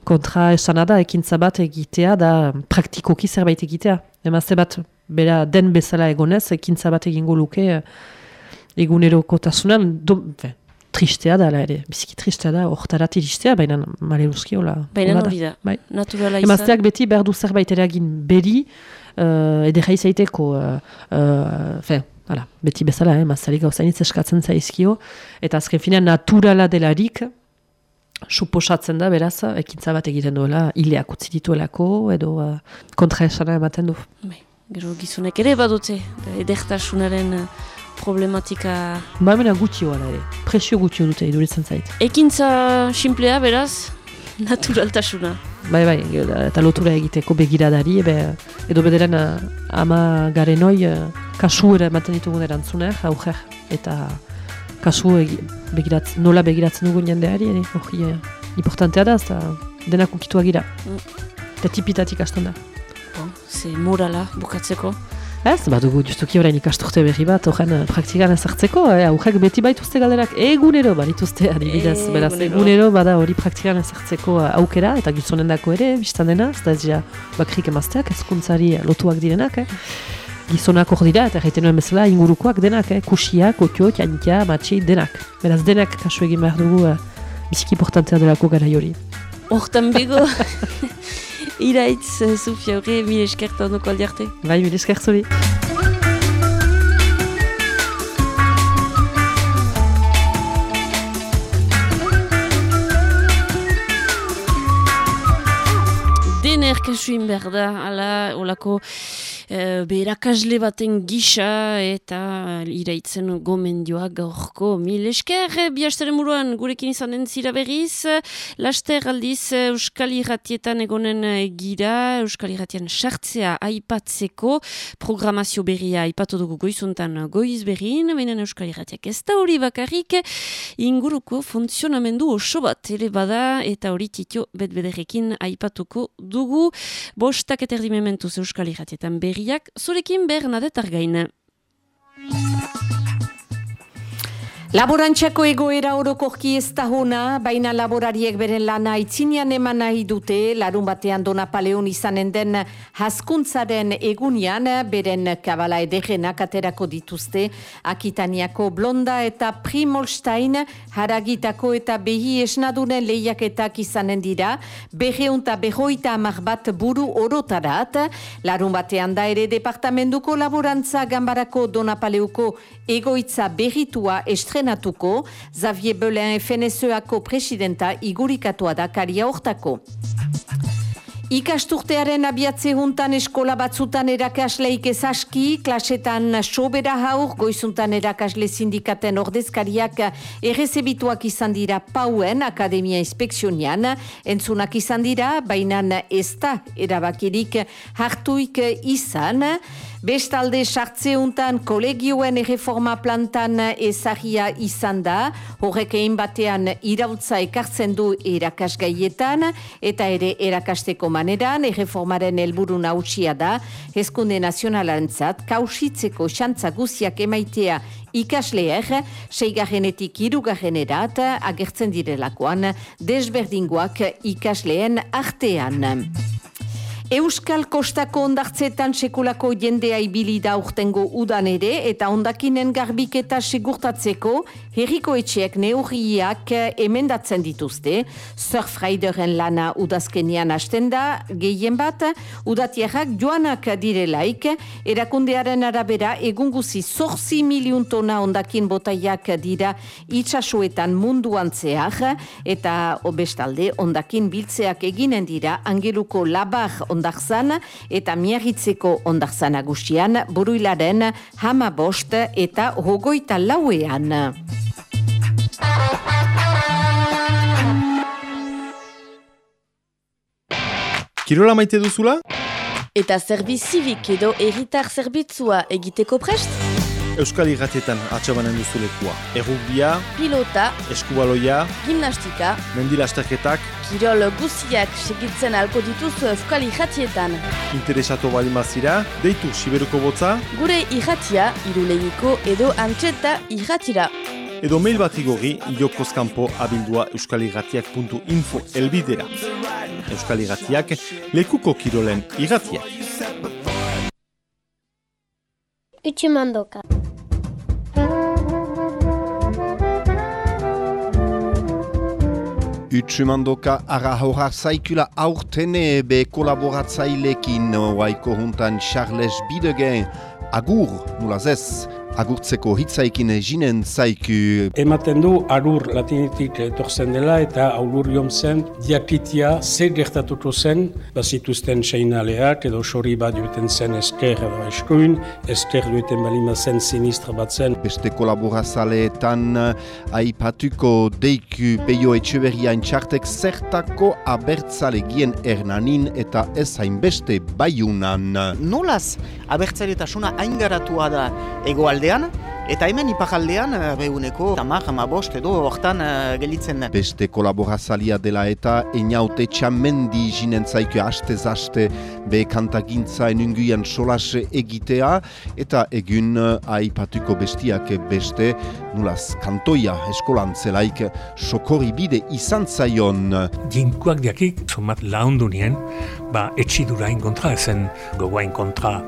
[SPEAKER 5] kontra esana da, ekintza bat egitea da praktikoki zerbait egitea. Emazte bat, bera den bezala egonez, ekintza bat egingo luke eh, egunero kotasunan, do, tristea da, ere, biziki tristea da, ortarat iristea, baina male luzki, hola.
[SPEAKER 2] Baina hori da, bai. naturala
[SPEAKER 5] izan. Emazteak beti behar du zerbait egin beri, uh, edera izaiteko, uh, uh, Hala, beti bezala, eh, mazarik gauzainitz eskatzen zaizkio, eta azken fina naturala delarik, suposatzen da, beraz, ekintza bat egiten duela, hileak utzi dituelako, edo uh, kontra esana ematen du.
[SPEAKER 2] Bai, gero gizunek ere badute, edertasunaren uh, problematika...
[SPEAKER 5] Ba, mena gutxi ere, presio gutxi dute, iduritzen zait.
[SPEAKER 2] Ekintza simplea, beraz, naturaltasuna.
[SPEAKER 5] Bai, bai, eta lotura egiteko begiradari, ebe, edo bederen uh, ama garenoi uh, kasu ere ematen ditugun erantzuner, auger, eta kasu egi, begiratz, nola begiratzen dugun jendeari, ere, hori, uh, importantea da, eta denak ukitua gira. Mm. Eta tipitatik hasten da.
[SPEAKER 2] Bon, ze morala bukatzeko.
[SPEAKER 5] Ez, badugu justuki orain ikasturte berri bat, horren uh, praktikan ezartzeko, eh, aurrek beti baituzte galderak egunero barituzte adibidez, e, beraz egunero bada hori praktikan ezartzeko uh, aukera, eta gizonen dako ere, biztan dena, ez da ez ja bakrik emazteak, ezkuntzari lotuak direnak, eh. gizonak hor dira, eta egiten nuen bezala ingurukoak denak, eh, kusiak, otio, tianikia, matxi, denak. Beraz denak kasu egin behar dugu uh, biziki portantzea delako gara jori.
[SPEAKER 2] Hortan bego, (laughs) iraitz, uh, Sofia, horre, mire eskerta ondoko aldiarte.
[SPEAKER 5] Bai, mire eskerta zuri.
[SPEAKER 2] Dener kasuin behar da, ala, olako e, berakasle baten gisa eta iraitzen gomendioa gaurko. Mil esker, bihasteren muruan gurekin izan den zira berriz, laster aldiz Euskal Iratietan egonen gira, Euskal Iratien sartzea aipatzeko, programazio berria aipatu dugu goizuntan goiz berrin, baina Euskal Iratiak ez da hori bakarrik, inguruko funtzionamendu oso bat ere bada eta hori titio betbederekin aipatuko dugu, bostak eterdimementuz Euskal Iratietan berri berriak zurekin Bernadetar gaina.
[SPEAKER 1] Laborantxako egoera orokorki ez da hona, baina laborariek beren lana itzinean eman nahi dute, larun batean Dona Paleon izanen den haskuntzaren egunian, beren kabala ederenak aterako dituzte, Akitaniako Blonda eta Primolstein, haragitako eta behi esnadunen lehiaketak izanen dira, berreunta behoita amak bat buru orotarat, larun batean da ere departamentuko laborantza gambarako Dona Paleuko egoitza berritua estren estrenatuko, Xavier Belen FNSEako presidenta igurikatua da karia hortako. Ikasturtearen abiatze juntan eskola batzutan erakasleik ezaski, klasetan sobera haur, goizuntan erakasle sindikaten ordezkariak errezebituak izan dira pauen Akademia Inspekzionian, entzunak izan dira, baina ez da erabakirik hartuik izan, Bestalde sartzeuntan kolegioen erreforma plantan ezagia izan da, horrek egin batean irautza ekartzen du erakasgaietan, eta ere erakasteko maneran, erreformaren helburu nautsia da, hezkunde nazionalantzat, kausitzeko xantza guziak emaitea ikasleer, seigarrenetik irugarrenerat, agertzen direlakoan, desberdingoak ikasleen artean. Euskal Kostako ondartzetan sekulako jendea ibili da urtengo udan ere eta ondakinen garbiketa segurtatzeko herriko etxeak neurriak emendatzen dituzte. Surfrideren lana udazkenian hasten da, gehien bat, udatiarrak joanak direlaik, erakundearen arabera egunguzi zorzi miliun tona ondakin botaiak dira itxasuetan munduan zehar, eta obestalde ondakin biltzeak eginen dira angeluko labar ondarzan eta miarritzeko ondarzan agustian buruilaren hama bost eta hogoita lauean.
[SPEAKER 6] Kirola maite duzula?
[SPEAKER 7] Eta zerbiz zibik edo erritar zerbitzua egiteko prest?
[SPEAKER 6] Euskal Iratietan atxabanen duzulekua. Errugbia,
[SPEAKER 7] pilota,
[SPEAKER 6] eskubaloia,
[SPEAKER 7] gimnastika,
[SPEAKER 6] mendilasterketak,
[SPEAKER 7] kirol guziak segitzen alko dituzu Euskal Iratietan.
[SPEAKER 6] Interesatu bali mazira, deitu Siberuko botza,
[SPEAKER 7] gure iratia, irulegiko edo antxeta iratira.
[SPEAKER 6] Edo mail bat igorri, jokozkampo abildua euskaliratiak.info elbidera. Euskal Iratiak, lekuko kirolen iratiak.
[SPEAKER 8] Utsumandoka.
[SPEAKER 9] Utsumandoka ara horar zaikula aurtene be kolaboratzailekin waiko juntan Charles Bidegen agur nulazez agurtzeko hitzaikin jinen zaiku.
[SPEAKER 10] Ematen du arur latinitik etorzen dela eta aulur jom zen diakitia zer gertatuko zen bazituzten seinaleak edo sori bat duten zen esker edo eskuin, esker duten balima zen sinistra bat zen.
[SPEAKER 9] Beste kolaborazaleetan aipatuko deiku peio etxeberriain txartek zertako abertzale gien ernanin eta ez hainbeste baiunan.
[SPEAKER 11] Nolaz abertzaletasuna aingaratua da egoalde eta hemen ipajaldean eh, behuneko tamar, bost edo hortan uh, gelitzen den.
[SPEAKER 9] Beste kolaborazalia dela eta eniaute txamendi jinen zaiku haste-zaste be kantagintza enunguian solas egitea eta egun uh, aipatuko bestiak beste nulaz kantoia eskolan zelaik sokori bide izan zaion.
[SPEAKER 12] Jinkuak diakik, somat laundu nien, ba etxidurain kontra, ezen gogoain kontra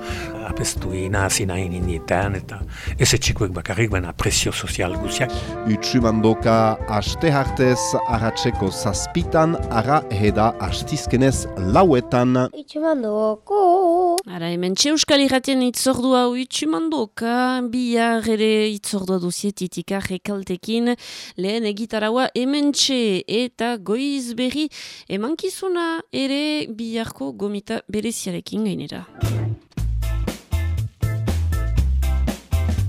[SPEAKER 12] apestu inazi nahi nindietan, eta ez etxikoek bakarrik, baina presio sozial guziak.
[SPEAKER 9] Utsu mandoka aste hartez, arratseko zazpitan, ara heda astizkenez lauetan.
[SPEAKER 8] Utsu mandoko!
[SPEAKER 2] Ara hemen txe euskal irratien itzordua utsu mandoka, bihar ere itzordua duzietitika rekaltekin, lehen egitaraua hemen txe eta goiz berri emankizuna ere biharko gomita bereziarekin gainera.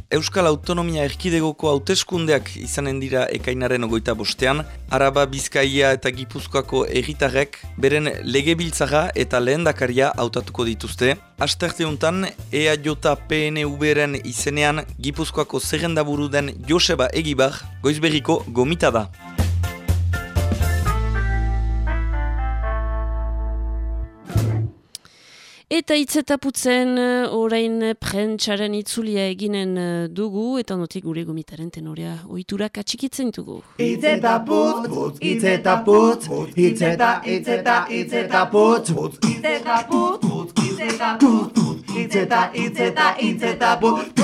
[SPEAKER 13] Euskal Autonomia Erkidegoko hauteskundeak izanen dira ekainaren ogoita bostean, Araba, Bizkaia eta Gipuzkoako erritarrek beren legebiltzaga eta lehendakaria hautatuko dituzte. Asterteuntan, EAJ-PNV-ren izenean Gipuzkoako zerrendaburu den Joseba Egibar, goizberriko gomita da.
[SPEAKER 2] Eta itzetaputzen orain prentsaren itzulia eginen dugu, eta notik gure gomitaren tenorea oiturak atxikitzen dugu.
[SPEAKER 4] Itzetaput, itzetaput, itzeta, itzeta, itzetaput, itzetaput, itzetaput, itzeta, itzeta, itzetaput,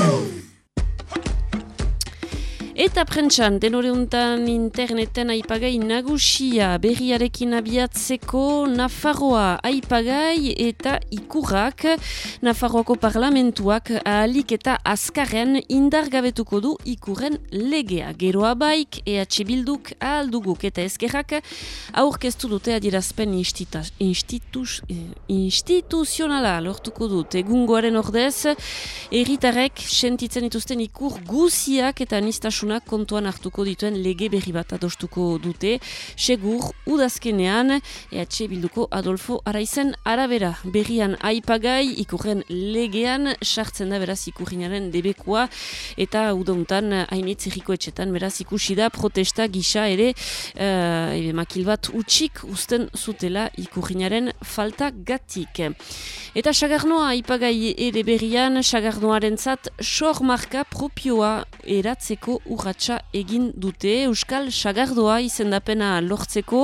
[SPEAKER 2] Eta prentsan, denore untan interneten aipagai nagusia berriarekin abiatzeko Nafarroa aipagai eta ikurrak Nafarroako parlamentuak ahalik eta azkarren indargabetuko du ikurren legea. Geroa baik, EH Bilduk, ahalduguk eta ezkerrak aurkeztu dute adierazpen instituz, eh, instituzionala lortuko dut. Egungoaren ordez, erritarek sentitzen dituzten ikur guziak eta anistasun osasunak kontuan hartuko dituen lege berri bat adostuko dute. Segur, udazkenean, EH Bilduko Adolfo Araizen arabera berrian aipagai ikurren legean sartzen da beraz ikurrinaren debekoa eta udauntan hainitz erriko etxetan beraz ikusi da protesta gisa ere uh, makil bat utxik usten zutela ikurrinaren falta gatik. Eta sagarnoa aipagai ere berrian, sagarnoaren zat, sor marka propioa eratzeko urratsa egin dute. Euskal Sagardoa izendapena lortzeko.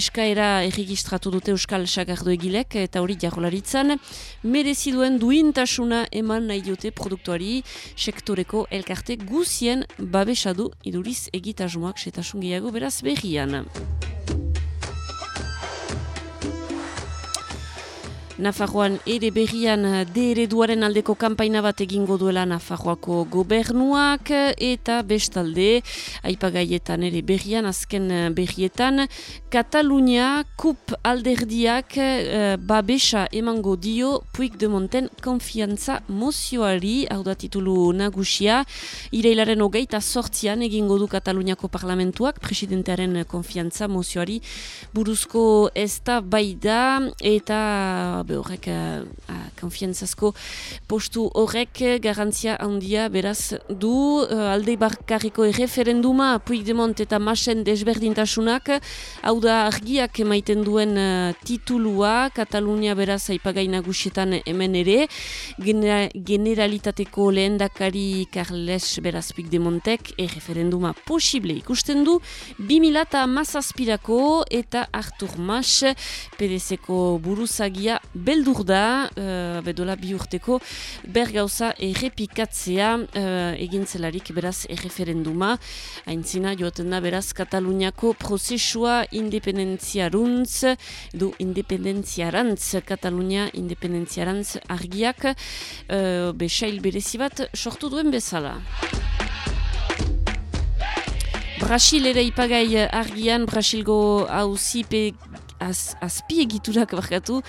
[SPEAKER 2] Eskaera erregistratu dute Euskal Sagardo egilek eta hori jarrolaritzan. Mereziduen duintasuna eman nahi diote produktuari. Sektoreko elkarte guzien babesadu iduriz egitasmoak setasun gehiago beraz berrian. Nafarroan ere berrian eh, de duaren aldeko kanpaina bat egingo duela Nafarroako gobernuak eta bestalde aipagaietan ere berrian azken eh, berrietan Katalunia kup alderdiak uh, babesa emango dio puik de monten konfiantza mozioari. Hau da titulu nagusia. Ireilaren hogeita sortzian egingo du Kataluniako parlamentuak presidentearen konfiantza mozioari buruzko ez da bai da eta be horrek uh, konfiantzazko postu horrek garantzia handia beraz du uh, alde barkarriko erreferenduma Puigdemont eta Masen desberdintasunak. Hau da argiak emaiten duen uh, titulua Katalunia beraz aipagai nagusietan hemen ere. Genera generalitateko lehendakari Carles beraz Puigdemontek erreferenduma posible ikusten du 2000 eta mazazpirako eta Artur Mas PDZ-ko buruzagia beldur da, uh, bedola bi urteko, bergauza errepikatzea uh, egintzelarik beraz erreferenduma. Aintzina joaten da beraz Kataluniako prozesua independentziaruntz, du independentziarantz, Katalunia independentziarantz argiak, uh, besail berezi bat sortu duen bezala. Brasil ere ipagai argian, Brasilgo hauzipe az, azpiegiturak barkatu,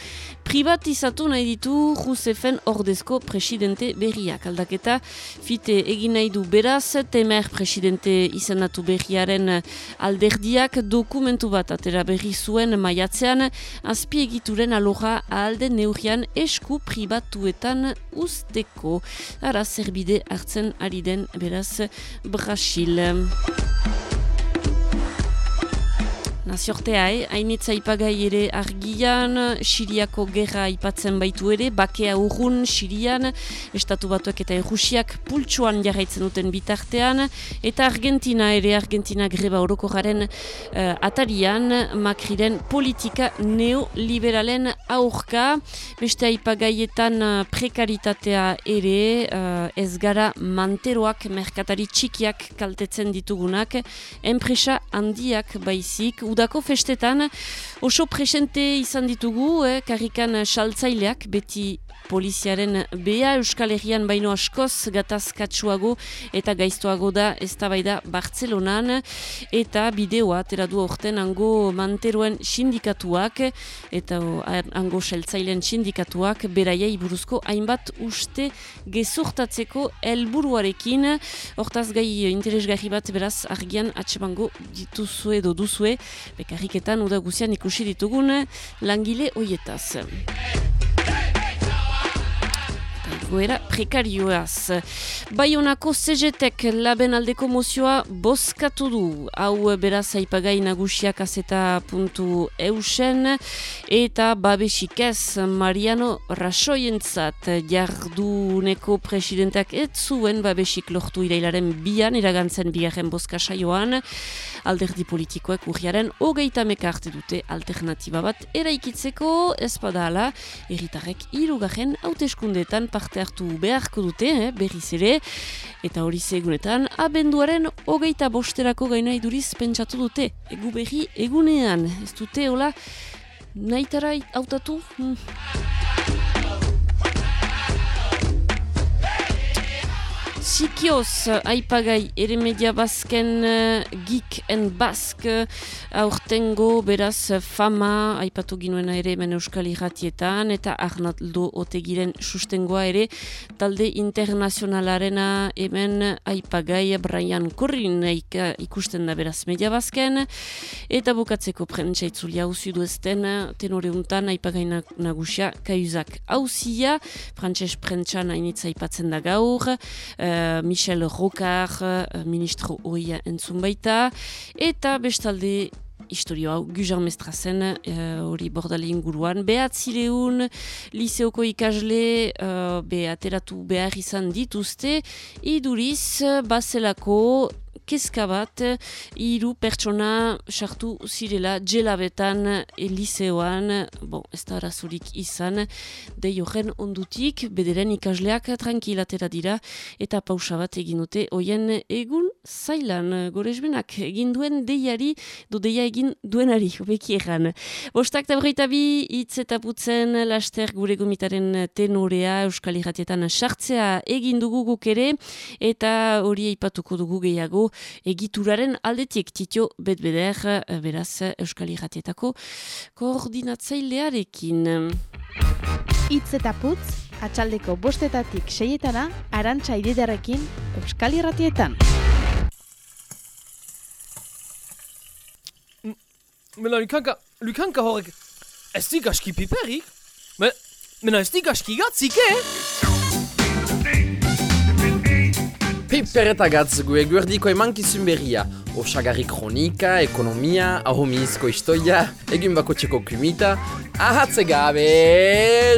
[SPEAKER 2] privatizatu nahi ditu Rusefen ordezko presidente berriak. Aldaketa, fite egin nahi du beraz, temer presidente izanatu berriaren alderdiak dokumentu bat atera berri zuen maiatzean, azpiegituren aloja alde neurian esku pribatuetan usteko. Ara, zerbide hartzen ari den beraz Brasil. Naziortea, eh? hainitza ipagai ere argian, Siriako gerra ipatzen baitu ere, bakea urrun Sirian, Estatu Batuak eta Errusiak pultsuan jarraitzen duten bitartean, eta Argentina ere, Argentina greba horoko garen uh, atarian, Macriren politika neoliberalen aurka, beste aipagaietan uh, prekaritatea ere, uh, ez gara manteroak, merkatari txikiak kaltetzen ditugunak, enpresa handiak baizik, udako festetan. Oso presente izan ditugu, eh, karrikan saltzaileak, beti poliziaren bea Euskal Herrian baino askoz gatazkatsuago eta gaiztoago da ez da bai da Bartzelonan. Eta bideoa atera du orten ango manteroen sindikatuak eta ango seltzailen sindikatuak beraiei buruzko hainbat uste gezurtatzeko helburuarekin. Hortaz gai interesgarri bat beraz argian atsemango dituzue edo duzue. Bekarriketan uda guzian ikusi ditugun langile hoietaz. Egoera prekarioaz. Baionako CGTek laben aldeko mozioa bozkatu du. Hau beraz aipagai nagusiak azeta puntu eusen eta babesik ez Mariano Rasoientzat jarduneko presidentak ez zuen babesik lortu irailaren bian iragantzen bigarren bozka saioan alderdi politikoek urriaren hogeita meka dute alternatiba bat eraikitzeko ez badala erritarrek irugarren hauteskundeetan parte hartu beharko dute, eh, berriz ere, eta hori zegunetan, abenduaren hogeita bosterako gaina iduriz pentsatu dute, egu berri egunean, ez dute, hola, nahitara hautatu? Hmm. Sikioz, aipagai, ere media bazken uh, geek and bask aurtengo beraz fama aipatu ginuen ere hemen euskal irratietan eta Arnaldo Otegiren sustengoa ere talde internazionalarena hemen aipagai Brian Corrin ikusten da beraz media bazken eta bukatzeko prentsa itzulia hauzi duezten tenore untan aipagai nagusia kaizak hauzia, frantses prentsan hainitza aipatzen da gaur Eh, Michel Rocard, uh, ministro horia entzun baita, eta bestalde historio hau, Gujan Mestrazen, eh, hori uh, bordali inguruan, behatzireun, liseoko ikasle, uh, be ateratu behar izan dituzte, iduriz, bazelako kezka bat hiru pertsona sartu zirela jelabetan eliseoan, bon, ez da arazurik izan, dei horren ondutik, bederen ikasleak tranquilatera dira, eta pausa bat egin dute, hoien egun zailan, gorezbenak, egin duen deiari, do deia egin duenari, (laughs) beki erran. Bostak da horreita bi, hitz eta putzen, laster gure gomitaren tenorea, euskal irratietan sartzea egin dugu guk ere, eta hori eipatuko dugu gehiago, egituraren aldetik titio betbeder, eh, beraz Euskal Irratietako koordinatzailearekin.
[SPEAKER 14] Itz eta putz, atxaldeko bostetatik seietana, arantxa ididarekin Euskal Irratietan.
[SPEAKER 15] Mena, lukanka, lukanka horrek, ez dik aski piperik? Mena, ez dik aski gatzik, eh?
[SPEAKER 16] Piper eta gatz gu eguerdiko emankizun berria. Osagarri kronika, ekonomia, ahomizko istoia, egin bako txeko kumita, ahatze gabe,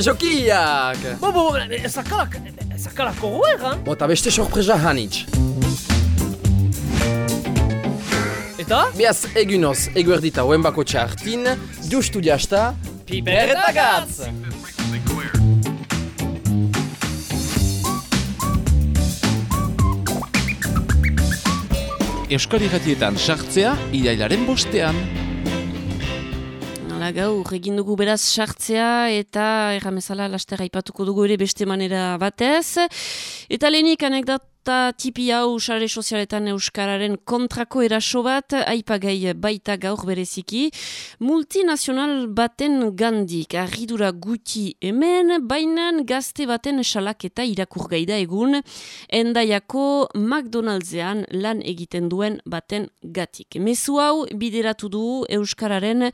[SPEAKER 16] jokiak!
[SPEAKER 15] Bo, bo, ezakalak, ezakalak horrean?
[SPEAKER 16] Bo, eta beste sorpresa hanitz.
[SPEAKER 15] Eta?
[SPEAKER 16] Biaz, egunoz, eguerdita hoen bako txartin, justu diasta,
[SPEAKER 15] Piper eta gatz!
[SPEAKER 17] Euskal Iratietan sartzea irailaren bostean.
[SPEAKER 2] Hala gaur, egin dugu beraz sartzea eta erramezala laster aipatuko dugu ere beste manera batez. Eta lehenik anekdot eta tipi hau sare sozialetan euskararen kontrako eraso bat aipagai baita gaur bereziki multinazional baten gandik arridura guti hemen bainan gazte baten salak eta irakur gaida egun endaiako McDonaldsean lan egiten duen baten gatik. Mezu hau bideratu du euskararen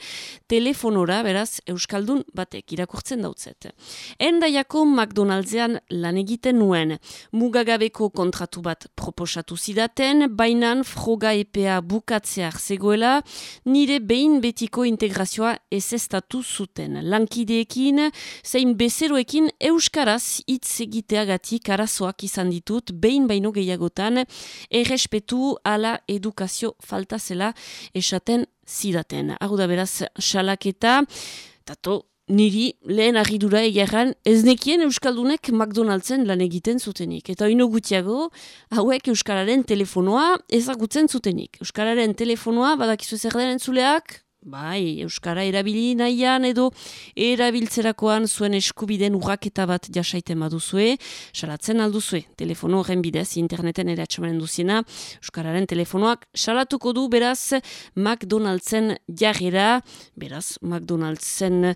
[SPEAKER 2] telefonora beraz euskaldun batek irakurtzen dautzet. Endaiako McDonaldsean lan egiten nuen mugagabeko kontra kontratu bat proposatu zidaten, bainan froga epea bukatzeak zegoela, nire behin betiko integrazioa ezestatu zuten. Lankideekin, zein bezeroekin euskaraz hitz egiteagatik arazoak izan ditut, behin baino gehiagotan, errespetu ala edukazio falta zela esaten zidaten. Hau da beraz, salaketa, tato, niri lehen argidura egeran ez nekien Euskaldunek McDonaldsen lan egiten zutenik. Eta ino gutiago, hauek Euskararen telefonoa ezagutzen zutenik. Euskararen telefonoa badakizu zer den zuleak, bai, Euskara erabili nahian edo erabiltzerakoan zuen eskubiden urraketa bat jasaiten baduzue, salatzen alduzue, telefono horren bidez, interneten ere atxamaren duziena, Euskararen telefonoak salatuko du, beraz, McDonaldsen jarrera, beraz, McDonaldsen...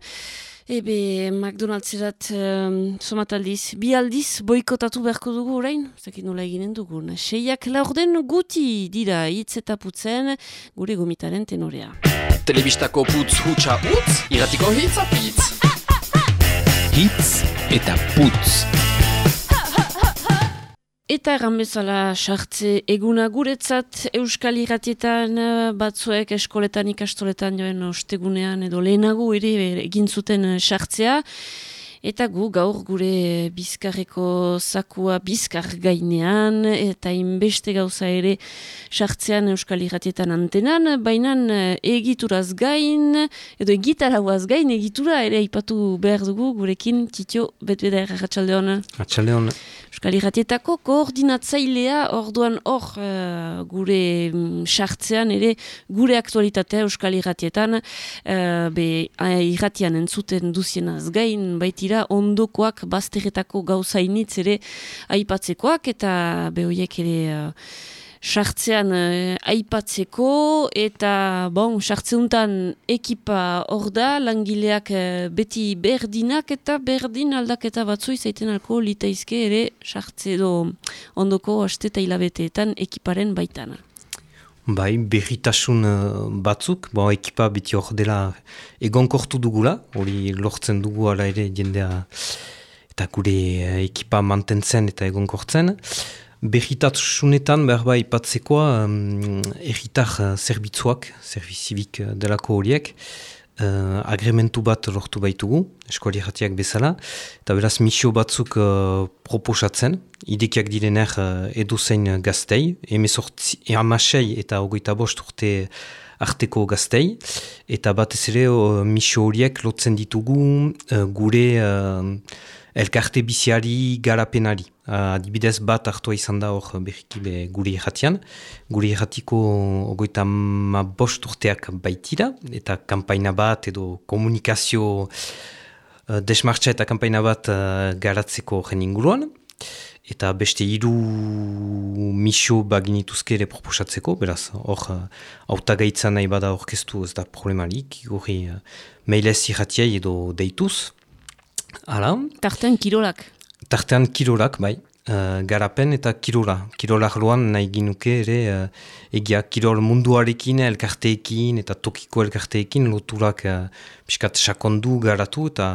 [SPEAKER 2] Ebe, McDonald'serat um, somat aldiz, bi aldiz boikotatu beharko dugu orain, zakit nola eginen dugun. Seiak laurden guti dira hitz eta putzen gure gomitaren tenorea.
[SPEAKER 17] Telebistako putz hutsa utz, iratiko hitz apitz. Hitz eta putz.
[SPEAKER 2] Eta erran bezala sartze eguna guretzat Euskal Iratietan eh, batzuek eskoletan ikastoletan joen ostegunean edo lehenago ere egin zuten sartzea. Eta gu gaur gure bizkarreko zakua bizkar gainean eta inbeste gauza ere sartzean Euskal Iratietan antenan, baina egituraz gain, edo egitarauaz gain, egitura ere aipatu behar dugu gurekin titio betbeda erratxalde hona. Euskal Iratietako koordinatzailea orduan hor uh, gure mm, sartzean ere gure aktualitatea Euskal Iratietan uh, be iratian entzuten duzienaz gain baitira ondokoak bazteretako gauzainitz ere aipatzekoak eta behoiek ere uh, sartzean uh, aipatzeko eta bon, sartzeuntan ekipa hor da, langileak uh, beti berdinak eta berdin aldaketa batzu izaiten alko litaizke ere sartze do ondoko aste eta hilabeteetan ekiparen baitana.
[SPEAKER 18] Bai, berritasun uh, batzuk, bon, ekipa beti hor dela egonkortu dugula, hori lortzen dugu ala ere jendea eta gure ekipa mantentzen eta egonkortzen. Berritatsunetan behar bai patzekoa um, erritar uh, zerbitzuak, zerbizibik uh, delako horiek, uh, agrementu bat lortu baitugu, eskuali jatiak bezala, eta beraz misio batzuk uh, proposatzen, idekiak direner uh, edo zein gaztei, amasei eta ogoita bost urte arteko gaztei, eta batez ere uh, misio horiek lotzen ditugu uh, gure uh, elkarte biziari garapenari. Adibidez bat hartua izan da hor berriki be guri erratian. Guri erratiko ogoita ma bost urteak baitira, eta kampaina bat edo komunikazio uh, desmartza eta kampaina bat uh, garatzeko gen inguruan. Eta beste hiru misio baginituzke ere proposatzeko, beraz, hor auta gaitzan nahi bada orkestu ez da problemalik, guri uh, mailez irratiai edo deituz.
[SPEAKER 2] Hala? Tartean kirolak.
[SPEAKER 18] Tartean kirolak, bai. Uh, garapen eta kirola. Kirolak loan nahi ginuke ere uh, egia kirol munduarekin, elkarteekin eta tokiko elkarteekin loturak uh, piskat sakondu garatu eta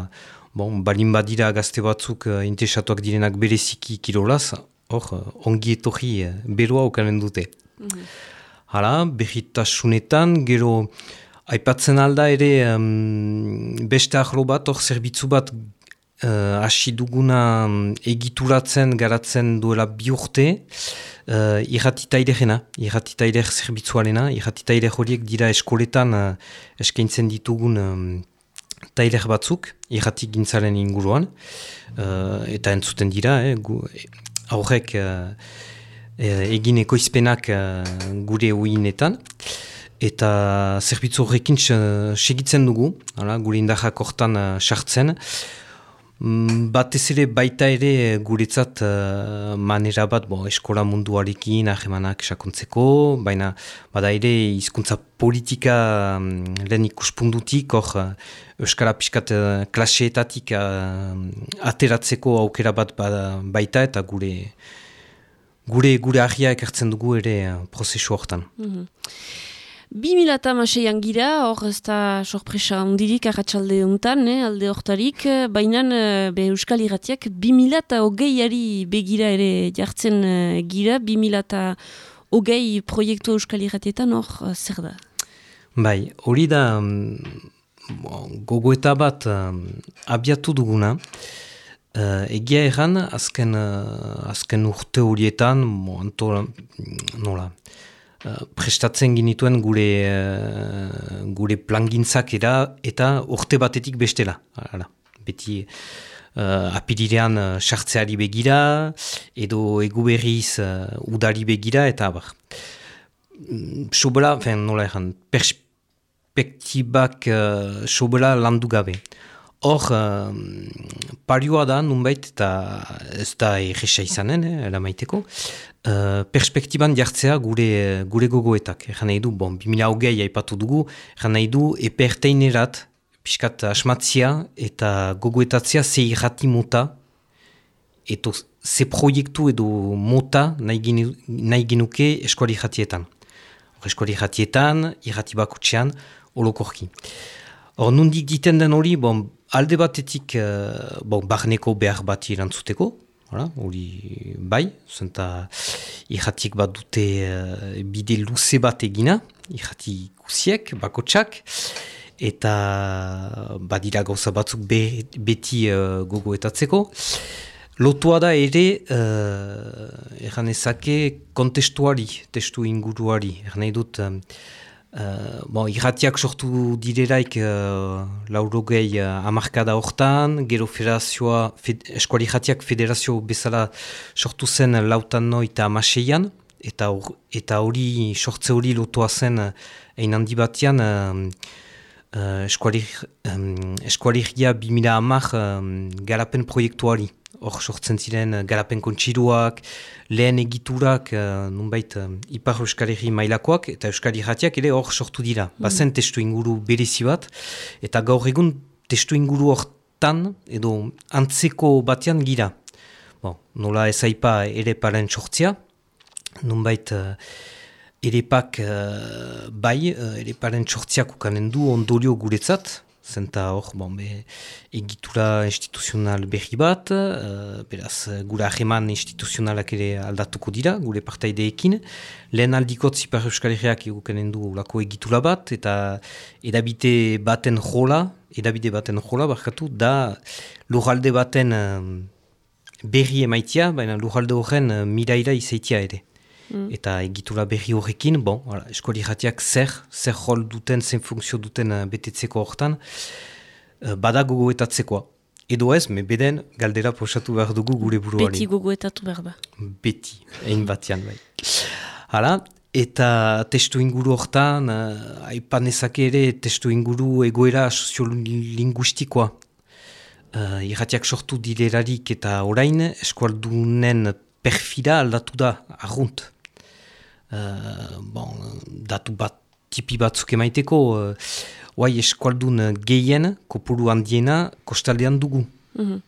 [SPEAKER 18] bon, balin badira gazte batzuk uh, interesatuak direnak bereziki kirolaz, hor uh, ongi etorri uh, beroa okanen dute. Mm -hmm. Hala, berritasunetan, gero aipatzen alda ere um, beste ahlo bat, hor zerbitzu bat uh, hasi duguna um, egituratzen garatzen duela bi urte. Uh, irratitaiderena, irratitaider zerbitzualena, irratitaider horiek dira eskoletan uh, eskaintzen ditugun um, tailer batzuk, irratik gintzaren inguruan, uh, eta entzuten dira, eh, aurrek uh, egin ekoizpenak uh, gure uinetan, eta zerbitzu horrekin segitzen dugu, gure indarrak hortan sartzen, Mm, Mm, batez ere baita ere guretzat uh, manera bat bo, eskola munduarekin ahemanak sakontzeko, baina bada ere hizkuntza politika um, lehen ikuspundutik, hor uh, euskara pixkat uh, klaseetatik uh, ateratzeko aukera bat bada, baita eta gure gure gure ahia ekartzen dugu ere uh, prozesu hortan. Mm
[SPEAKER 2] -hmm. 2008an gira, hor ez da sorpresa ondirik agatxalde honetan, eh, alde hortarik, baina eh, be Euskal Iratiak 2008ari begira ere jartzen eh, gira, 2008ai proiektu Euskal Iratietan hor eh, zer da?
[SPEAKER 18] Bai, hori da mm, gogoeta bat mm, abiatu duguna, Uh, egia erran, azken, uh, azken urte horietan, antoran, mm, nola, prestatzen ginituen gure uh, gure plangintzak era eta urte batetik bestela. Hala. Beti uh, apirirean sartzeari begira edo eguberriz uh, udari begira eta abar. Mm, sobela, nola egan, perspektibak uh, sobela landu gabe. Hor, uh, parioa da, nunbait, eta ez da egisa izanen, eh, maiteko, uh, perspektiban jartzea gure, gure gogoetak. Egan nahi du, bon, 2008 aipatu dugu, egan nahi du, eperteinerat, piskat asmatzia eta gogoetatzea ze irrati mota, eto ze proiektu edo mota nahi, ginu, nahi ginuke eskuali jatietan. Eskuali jatietan, irrati bakutxean, holokorki. Hor, nundik diten den hori, bon, alde batetik uh, bon, barneko behar bat irantzuteko, hori bai, zenta irratik bat dute uh, bide luze bat egina, irrati guziek, bakotsak, eta badira gauza batzuk be, beti uh, gogoetatzeko. Lotua da ere, uh, erran ezake, kontestuari, testu inguruari, erran dut, Uh, bon, irratiak sortu direlaik uh, laurogei uh, amarkada hortan, gero federazioa, fed, eskuali irratiak federazio bezala sortu zen lautan noi eta amaseian, eta, eta hori sortze hori lotua zen uh, ein handi batean uh, uh, eskuali um, bimila amak um, garapen proiektuari hor sortzen ziren uh, garapen kontsiruak, lehen egiturak, uh, nunbait, uh, Ipar Euskal Herri mailakoak, eta Euskal Herriak ere hor sortu dira. Mm. Bazen testu inguru berezi bat, eta gaur egun testu inguru hortan, edo antzeko batean gira. Bon, nola ezaipa ere paren sortzia, nunbait, uh, ere pak uh, bai, uh, ere paren sortziak ukanen du ondorio guretzat, zenta hor, bon, be, egitura instituzional berri bat, uh, beraz, gure aheman instituzionalak ere aldatuko dira, gure partaideekin. Lehen aldikot zipar euskal herriak egukenen du lako egitura bat, eta edabite baten jola, edabide baten jola, barkatu, da lurralde baten uh, berri emaitia, baina lurralde horren uh, miraira izaitia ere. Mm. Eta egitura berri horrekin, bon, voilà, eskoli jatiak zer, zer rol duten, zen funkzio duten uh, betetzeko horretan, uh, bada gogoetatzekoa. Edo ez, me beden galdera posatu behar dugu gure buruari.
[SPEAKER 2] Beti gogoetatu behar da.
[SPEAKER 18] Beti, egin batean bai. Hala, eta testu inguru horretan, uh, aipan ezake ere testu inguru egoera soziolinguistikoa. Uh, irratiak sortu direrarik eta orain eskualdunen perfila aldatu da, argunt. Uh, bon, datu bat tipi batzuk emaiteko, uh, eskualdun gehien, kopuru handiena, kostaldean dugu. Mm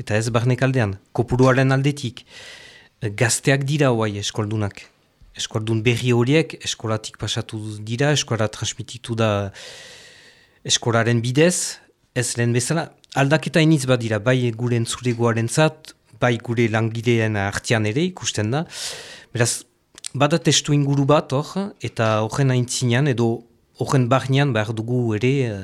[SPEAKER 18] eta ez barnek aldean, kopuruaren aldetik. Gazteak dira oai eskualdunak. Eskualdun berri horiek, eskolatik pasatu dira, eskola transmititu da eskolaren bidez, ez lehen bezala, aldaketa iniz badira, bai gure entzulegoaren zat, bai gure langileen artian ere ikusten da. Beraz, bada testu inguru bat hor, eta horren aintzinean, edo horren barnean behar dugu ere, uh,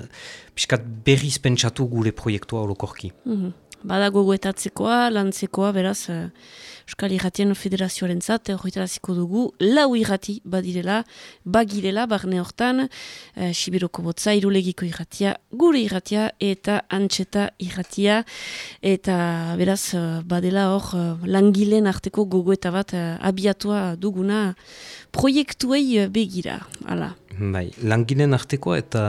[SPEAKER 18] piskat berriz pentsatu gure proiektua horokorki.
[SPEAKER 2] Mm -hmm. Bada gogoetatzekoa, lantzekoa, beraz, uh, Euskal Irratien Federazioaren zat, horretaraziko dugu, lau irrati badirela, bagirela, barne hortan, uh, Sibiroko botza, irulegiko irratia, gure irratia eta antxeta irratia, eta beraz, uh, badela hor, langileen arteko gogoeta bat abiatua duguna proiektuei begira, hala.
[SPEAKER 18] Bai, langileen artekoa eta...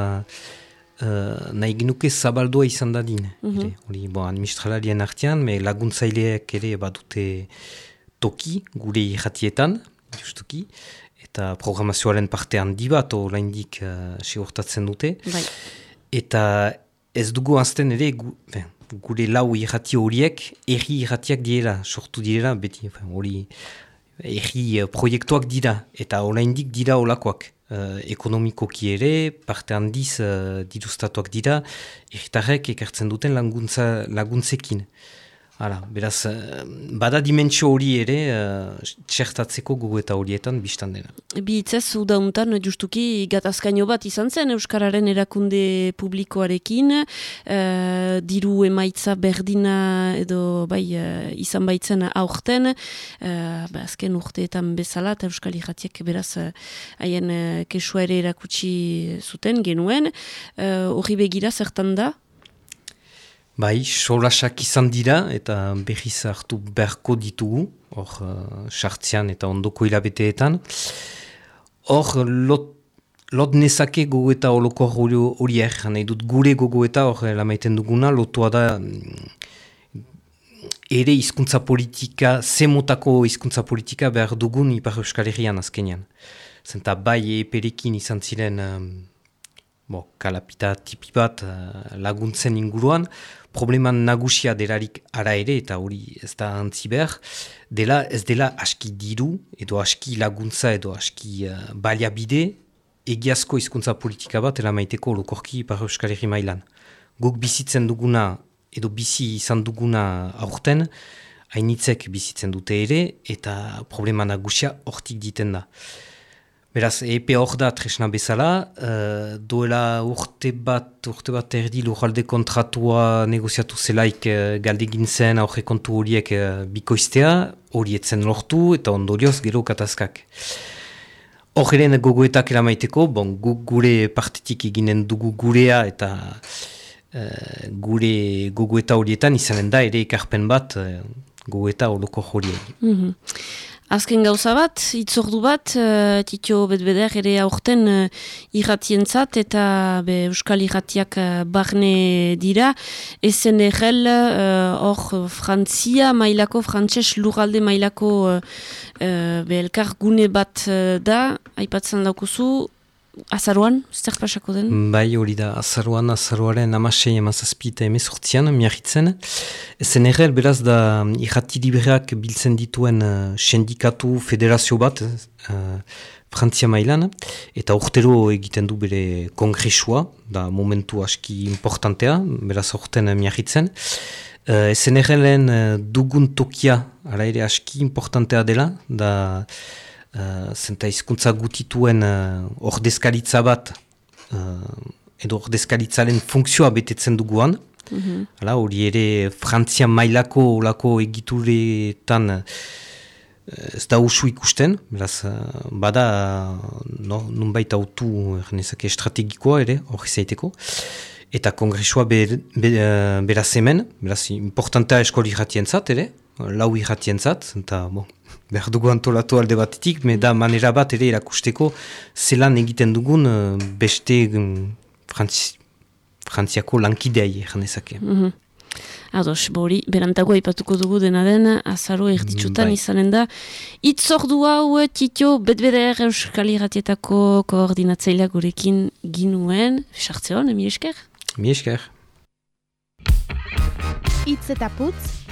[SPEAKER 18] Uh, nahi genuke zabaldua izan dadin. Mm -hmm. Hori, bon, administralarien artean, me laguntzaileak ere badute toki gure irratietan, justuki, eta programazioaren parte handi bat oraindik uh, sigurtatzen dute. Bai. Eta ez dugu azten ere gu, ben, gure lau irrati horiek erri irratiak direla, sortu direla, beti hori erri uh, proiektuak dira, eta oraindik dira olakoak uh, ekonomikoki ere, parte handiz uh, dirustatuak dira, erritarrek ekartzen duten laguntzekin. Hala, beraz, eh, bada dimentsio hori ere, uh, txertatzeko gugu eta horietan biztan dena.
[SPEAKER 2] Bi itzez, udauntan, justuki, gatazkaino bat izan zen, Euskararen erakunde publikoarekin, uh, diru emaitza berdina edo bai izan baitzen aurten, uh, azken urteetan bezala, eta Euskal Iratiek beraz, haien uh, kesua ere erakutsi zuten genuen, hori uh, begira zertan da,
[SPEAKER 18] Bai, solasak izan dira eta behiz hartu beharko ditugu, hor uh, sartzean eta ondoko hilabeteetan. Hor, lot, lot nezake gogo eta holoko hori er, nahi dut gure gogo eta hor lamaiten duguna, lotua da mm, ere hizkuntza politika, zemotako hizkuntza politika behar dugun Ipar Euskal Herrian azkenean. Zenta bai eperekin izan ziren um, bo, kalapita tipi bat uh, laguntzen inguruan, probleman nagusia delarik ara ere, eta hori ez da antzi behar, dela ez dela aski diru, edo aski laguntza, edo aski uh, baliabide, egiazko hizkuntza politika bat, ela maiteko lokorki par Euskal mailan. Guk bizitzen duguna, edo bizi izan duguna aurten, hainitzek bizitzen dute ere, eta problema nagusia hortik diten da. Beraz, EPE hor da tresna bezala, uh, duela urte bat, urte bat erdi lujalde kontratua negoziatu zelaik uh, galdegin zen aurre kontu horiek uh, bikoiztea, horietzen lortu eta ondorioz gero katazkak. Horren gogoetak eramaiteko, bon, gu, gure partetik eginen dugu gurea eta uh, gure gogoeta horietan izanen da ere ekarpen bat uh, gogoeta horoko horiek.
[SPEAKER 2] Mm Azken gauza bat, itzordu bat, uh, titio betbeder ere aurten uh, irratientzat eta be, Euskal irratiak uh, barne dira. Ezen egel, hor uh, Frantzia mailako, frantses lurralde mailako uh, uh, elkar gune bat uh, da, aipatzen daukuzu, Azaruan, zer pasako den?
[SPEAKER 18] Bai, hori da, azaruan, azaruaren amasei emazazpi eta emezortzian, miarritzen. Ezen errel, beraz, da irrati libreak biltzen dituen uh, sendikatu federazio bat, uh, Frantzia mailan, eta urtero egiten du bere kongresua, da momentu aski importantea, beraz, urten miarritzen. Uh, ezen errelen uh, dugun tokia, ara ere aski importantea dela, da uh, zenta izkuntza gutituen uh, ordezkaritza bat uh, edo ordezkaritzaren funkzioa betetzen duguan. Mm hori ere Frantzia mailako olako egituretan ez da usu ikusten, beraz, bada no, nunbait autu estrategikoa ere, hori zaiteko. Eta kongresua be, be, beraz hemen, beraz importantea eskoli jatien zat, ere, lau irratien zat, eta bon, behar dugu antolatu alde batetik, me da manera bat ere erakusteko zelan egiten dugun uh, beste um, frantzi, frantziako lankidei janezake. Mm -hmm.
[SPEAKER 2] Ados, bori, berantago aipatuko dugu dena den, azaro erditsutan bai. izanen da. Itzordu hau, titio, betbeder euskal irratietako koordinatzailea gurekin ginuen. Sartze hon, mi esker?
[SPEAKER 18] Mi esker.
[SPEAKER 14] Itz eta putz,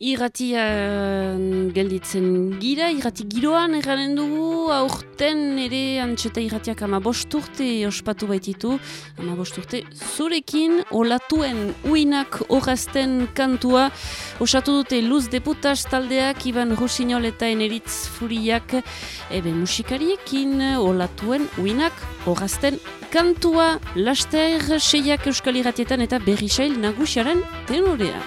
[SPEAKER 2] Irratia gelditzen gira, irrati giroan erranen dugu, aurten ere antxeta irratiak ama bosturte ospatu baititu, ama bosturte zurekin, olatuen uinak horazten kantua, osatu dute luz deputaz taldeak, Iban Rusinol eta Eneritz Furiak, ebe musikariekin, olatuen uinak horazten kantua, laster, seiak euskal irratietan eta berrisail nagusiaren tenorea.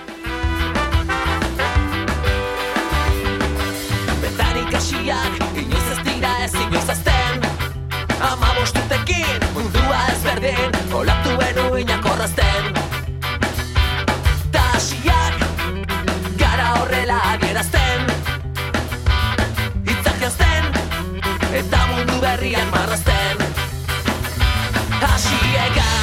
[SPEAKER 19] Olatuen uinak horrazten Tasiak gara horrela adierazten. Itzak jazten eta mundu berriak marrazten. Hasiegan Odeiak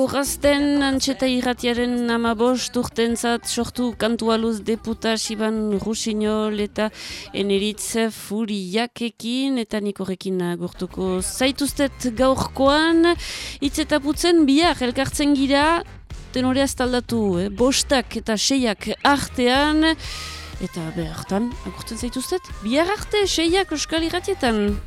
[SPEAKER 2] uinak horazten antxeta irratiaren amabost urtentzat sortu kantu aluz deputa Siban Rusinol eta eneritz furiakekin eta nik horrekin gurtuko zaituztet gaurkoan itzetaputzen biak elkartzen gira tenorea estaldatu, eh? bostak eta seiak artean eta behartan agurtzen zaituztet bihar arte seiak oskal irratietan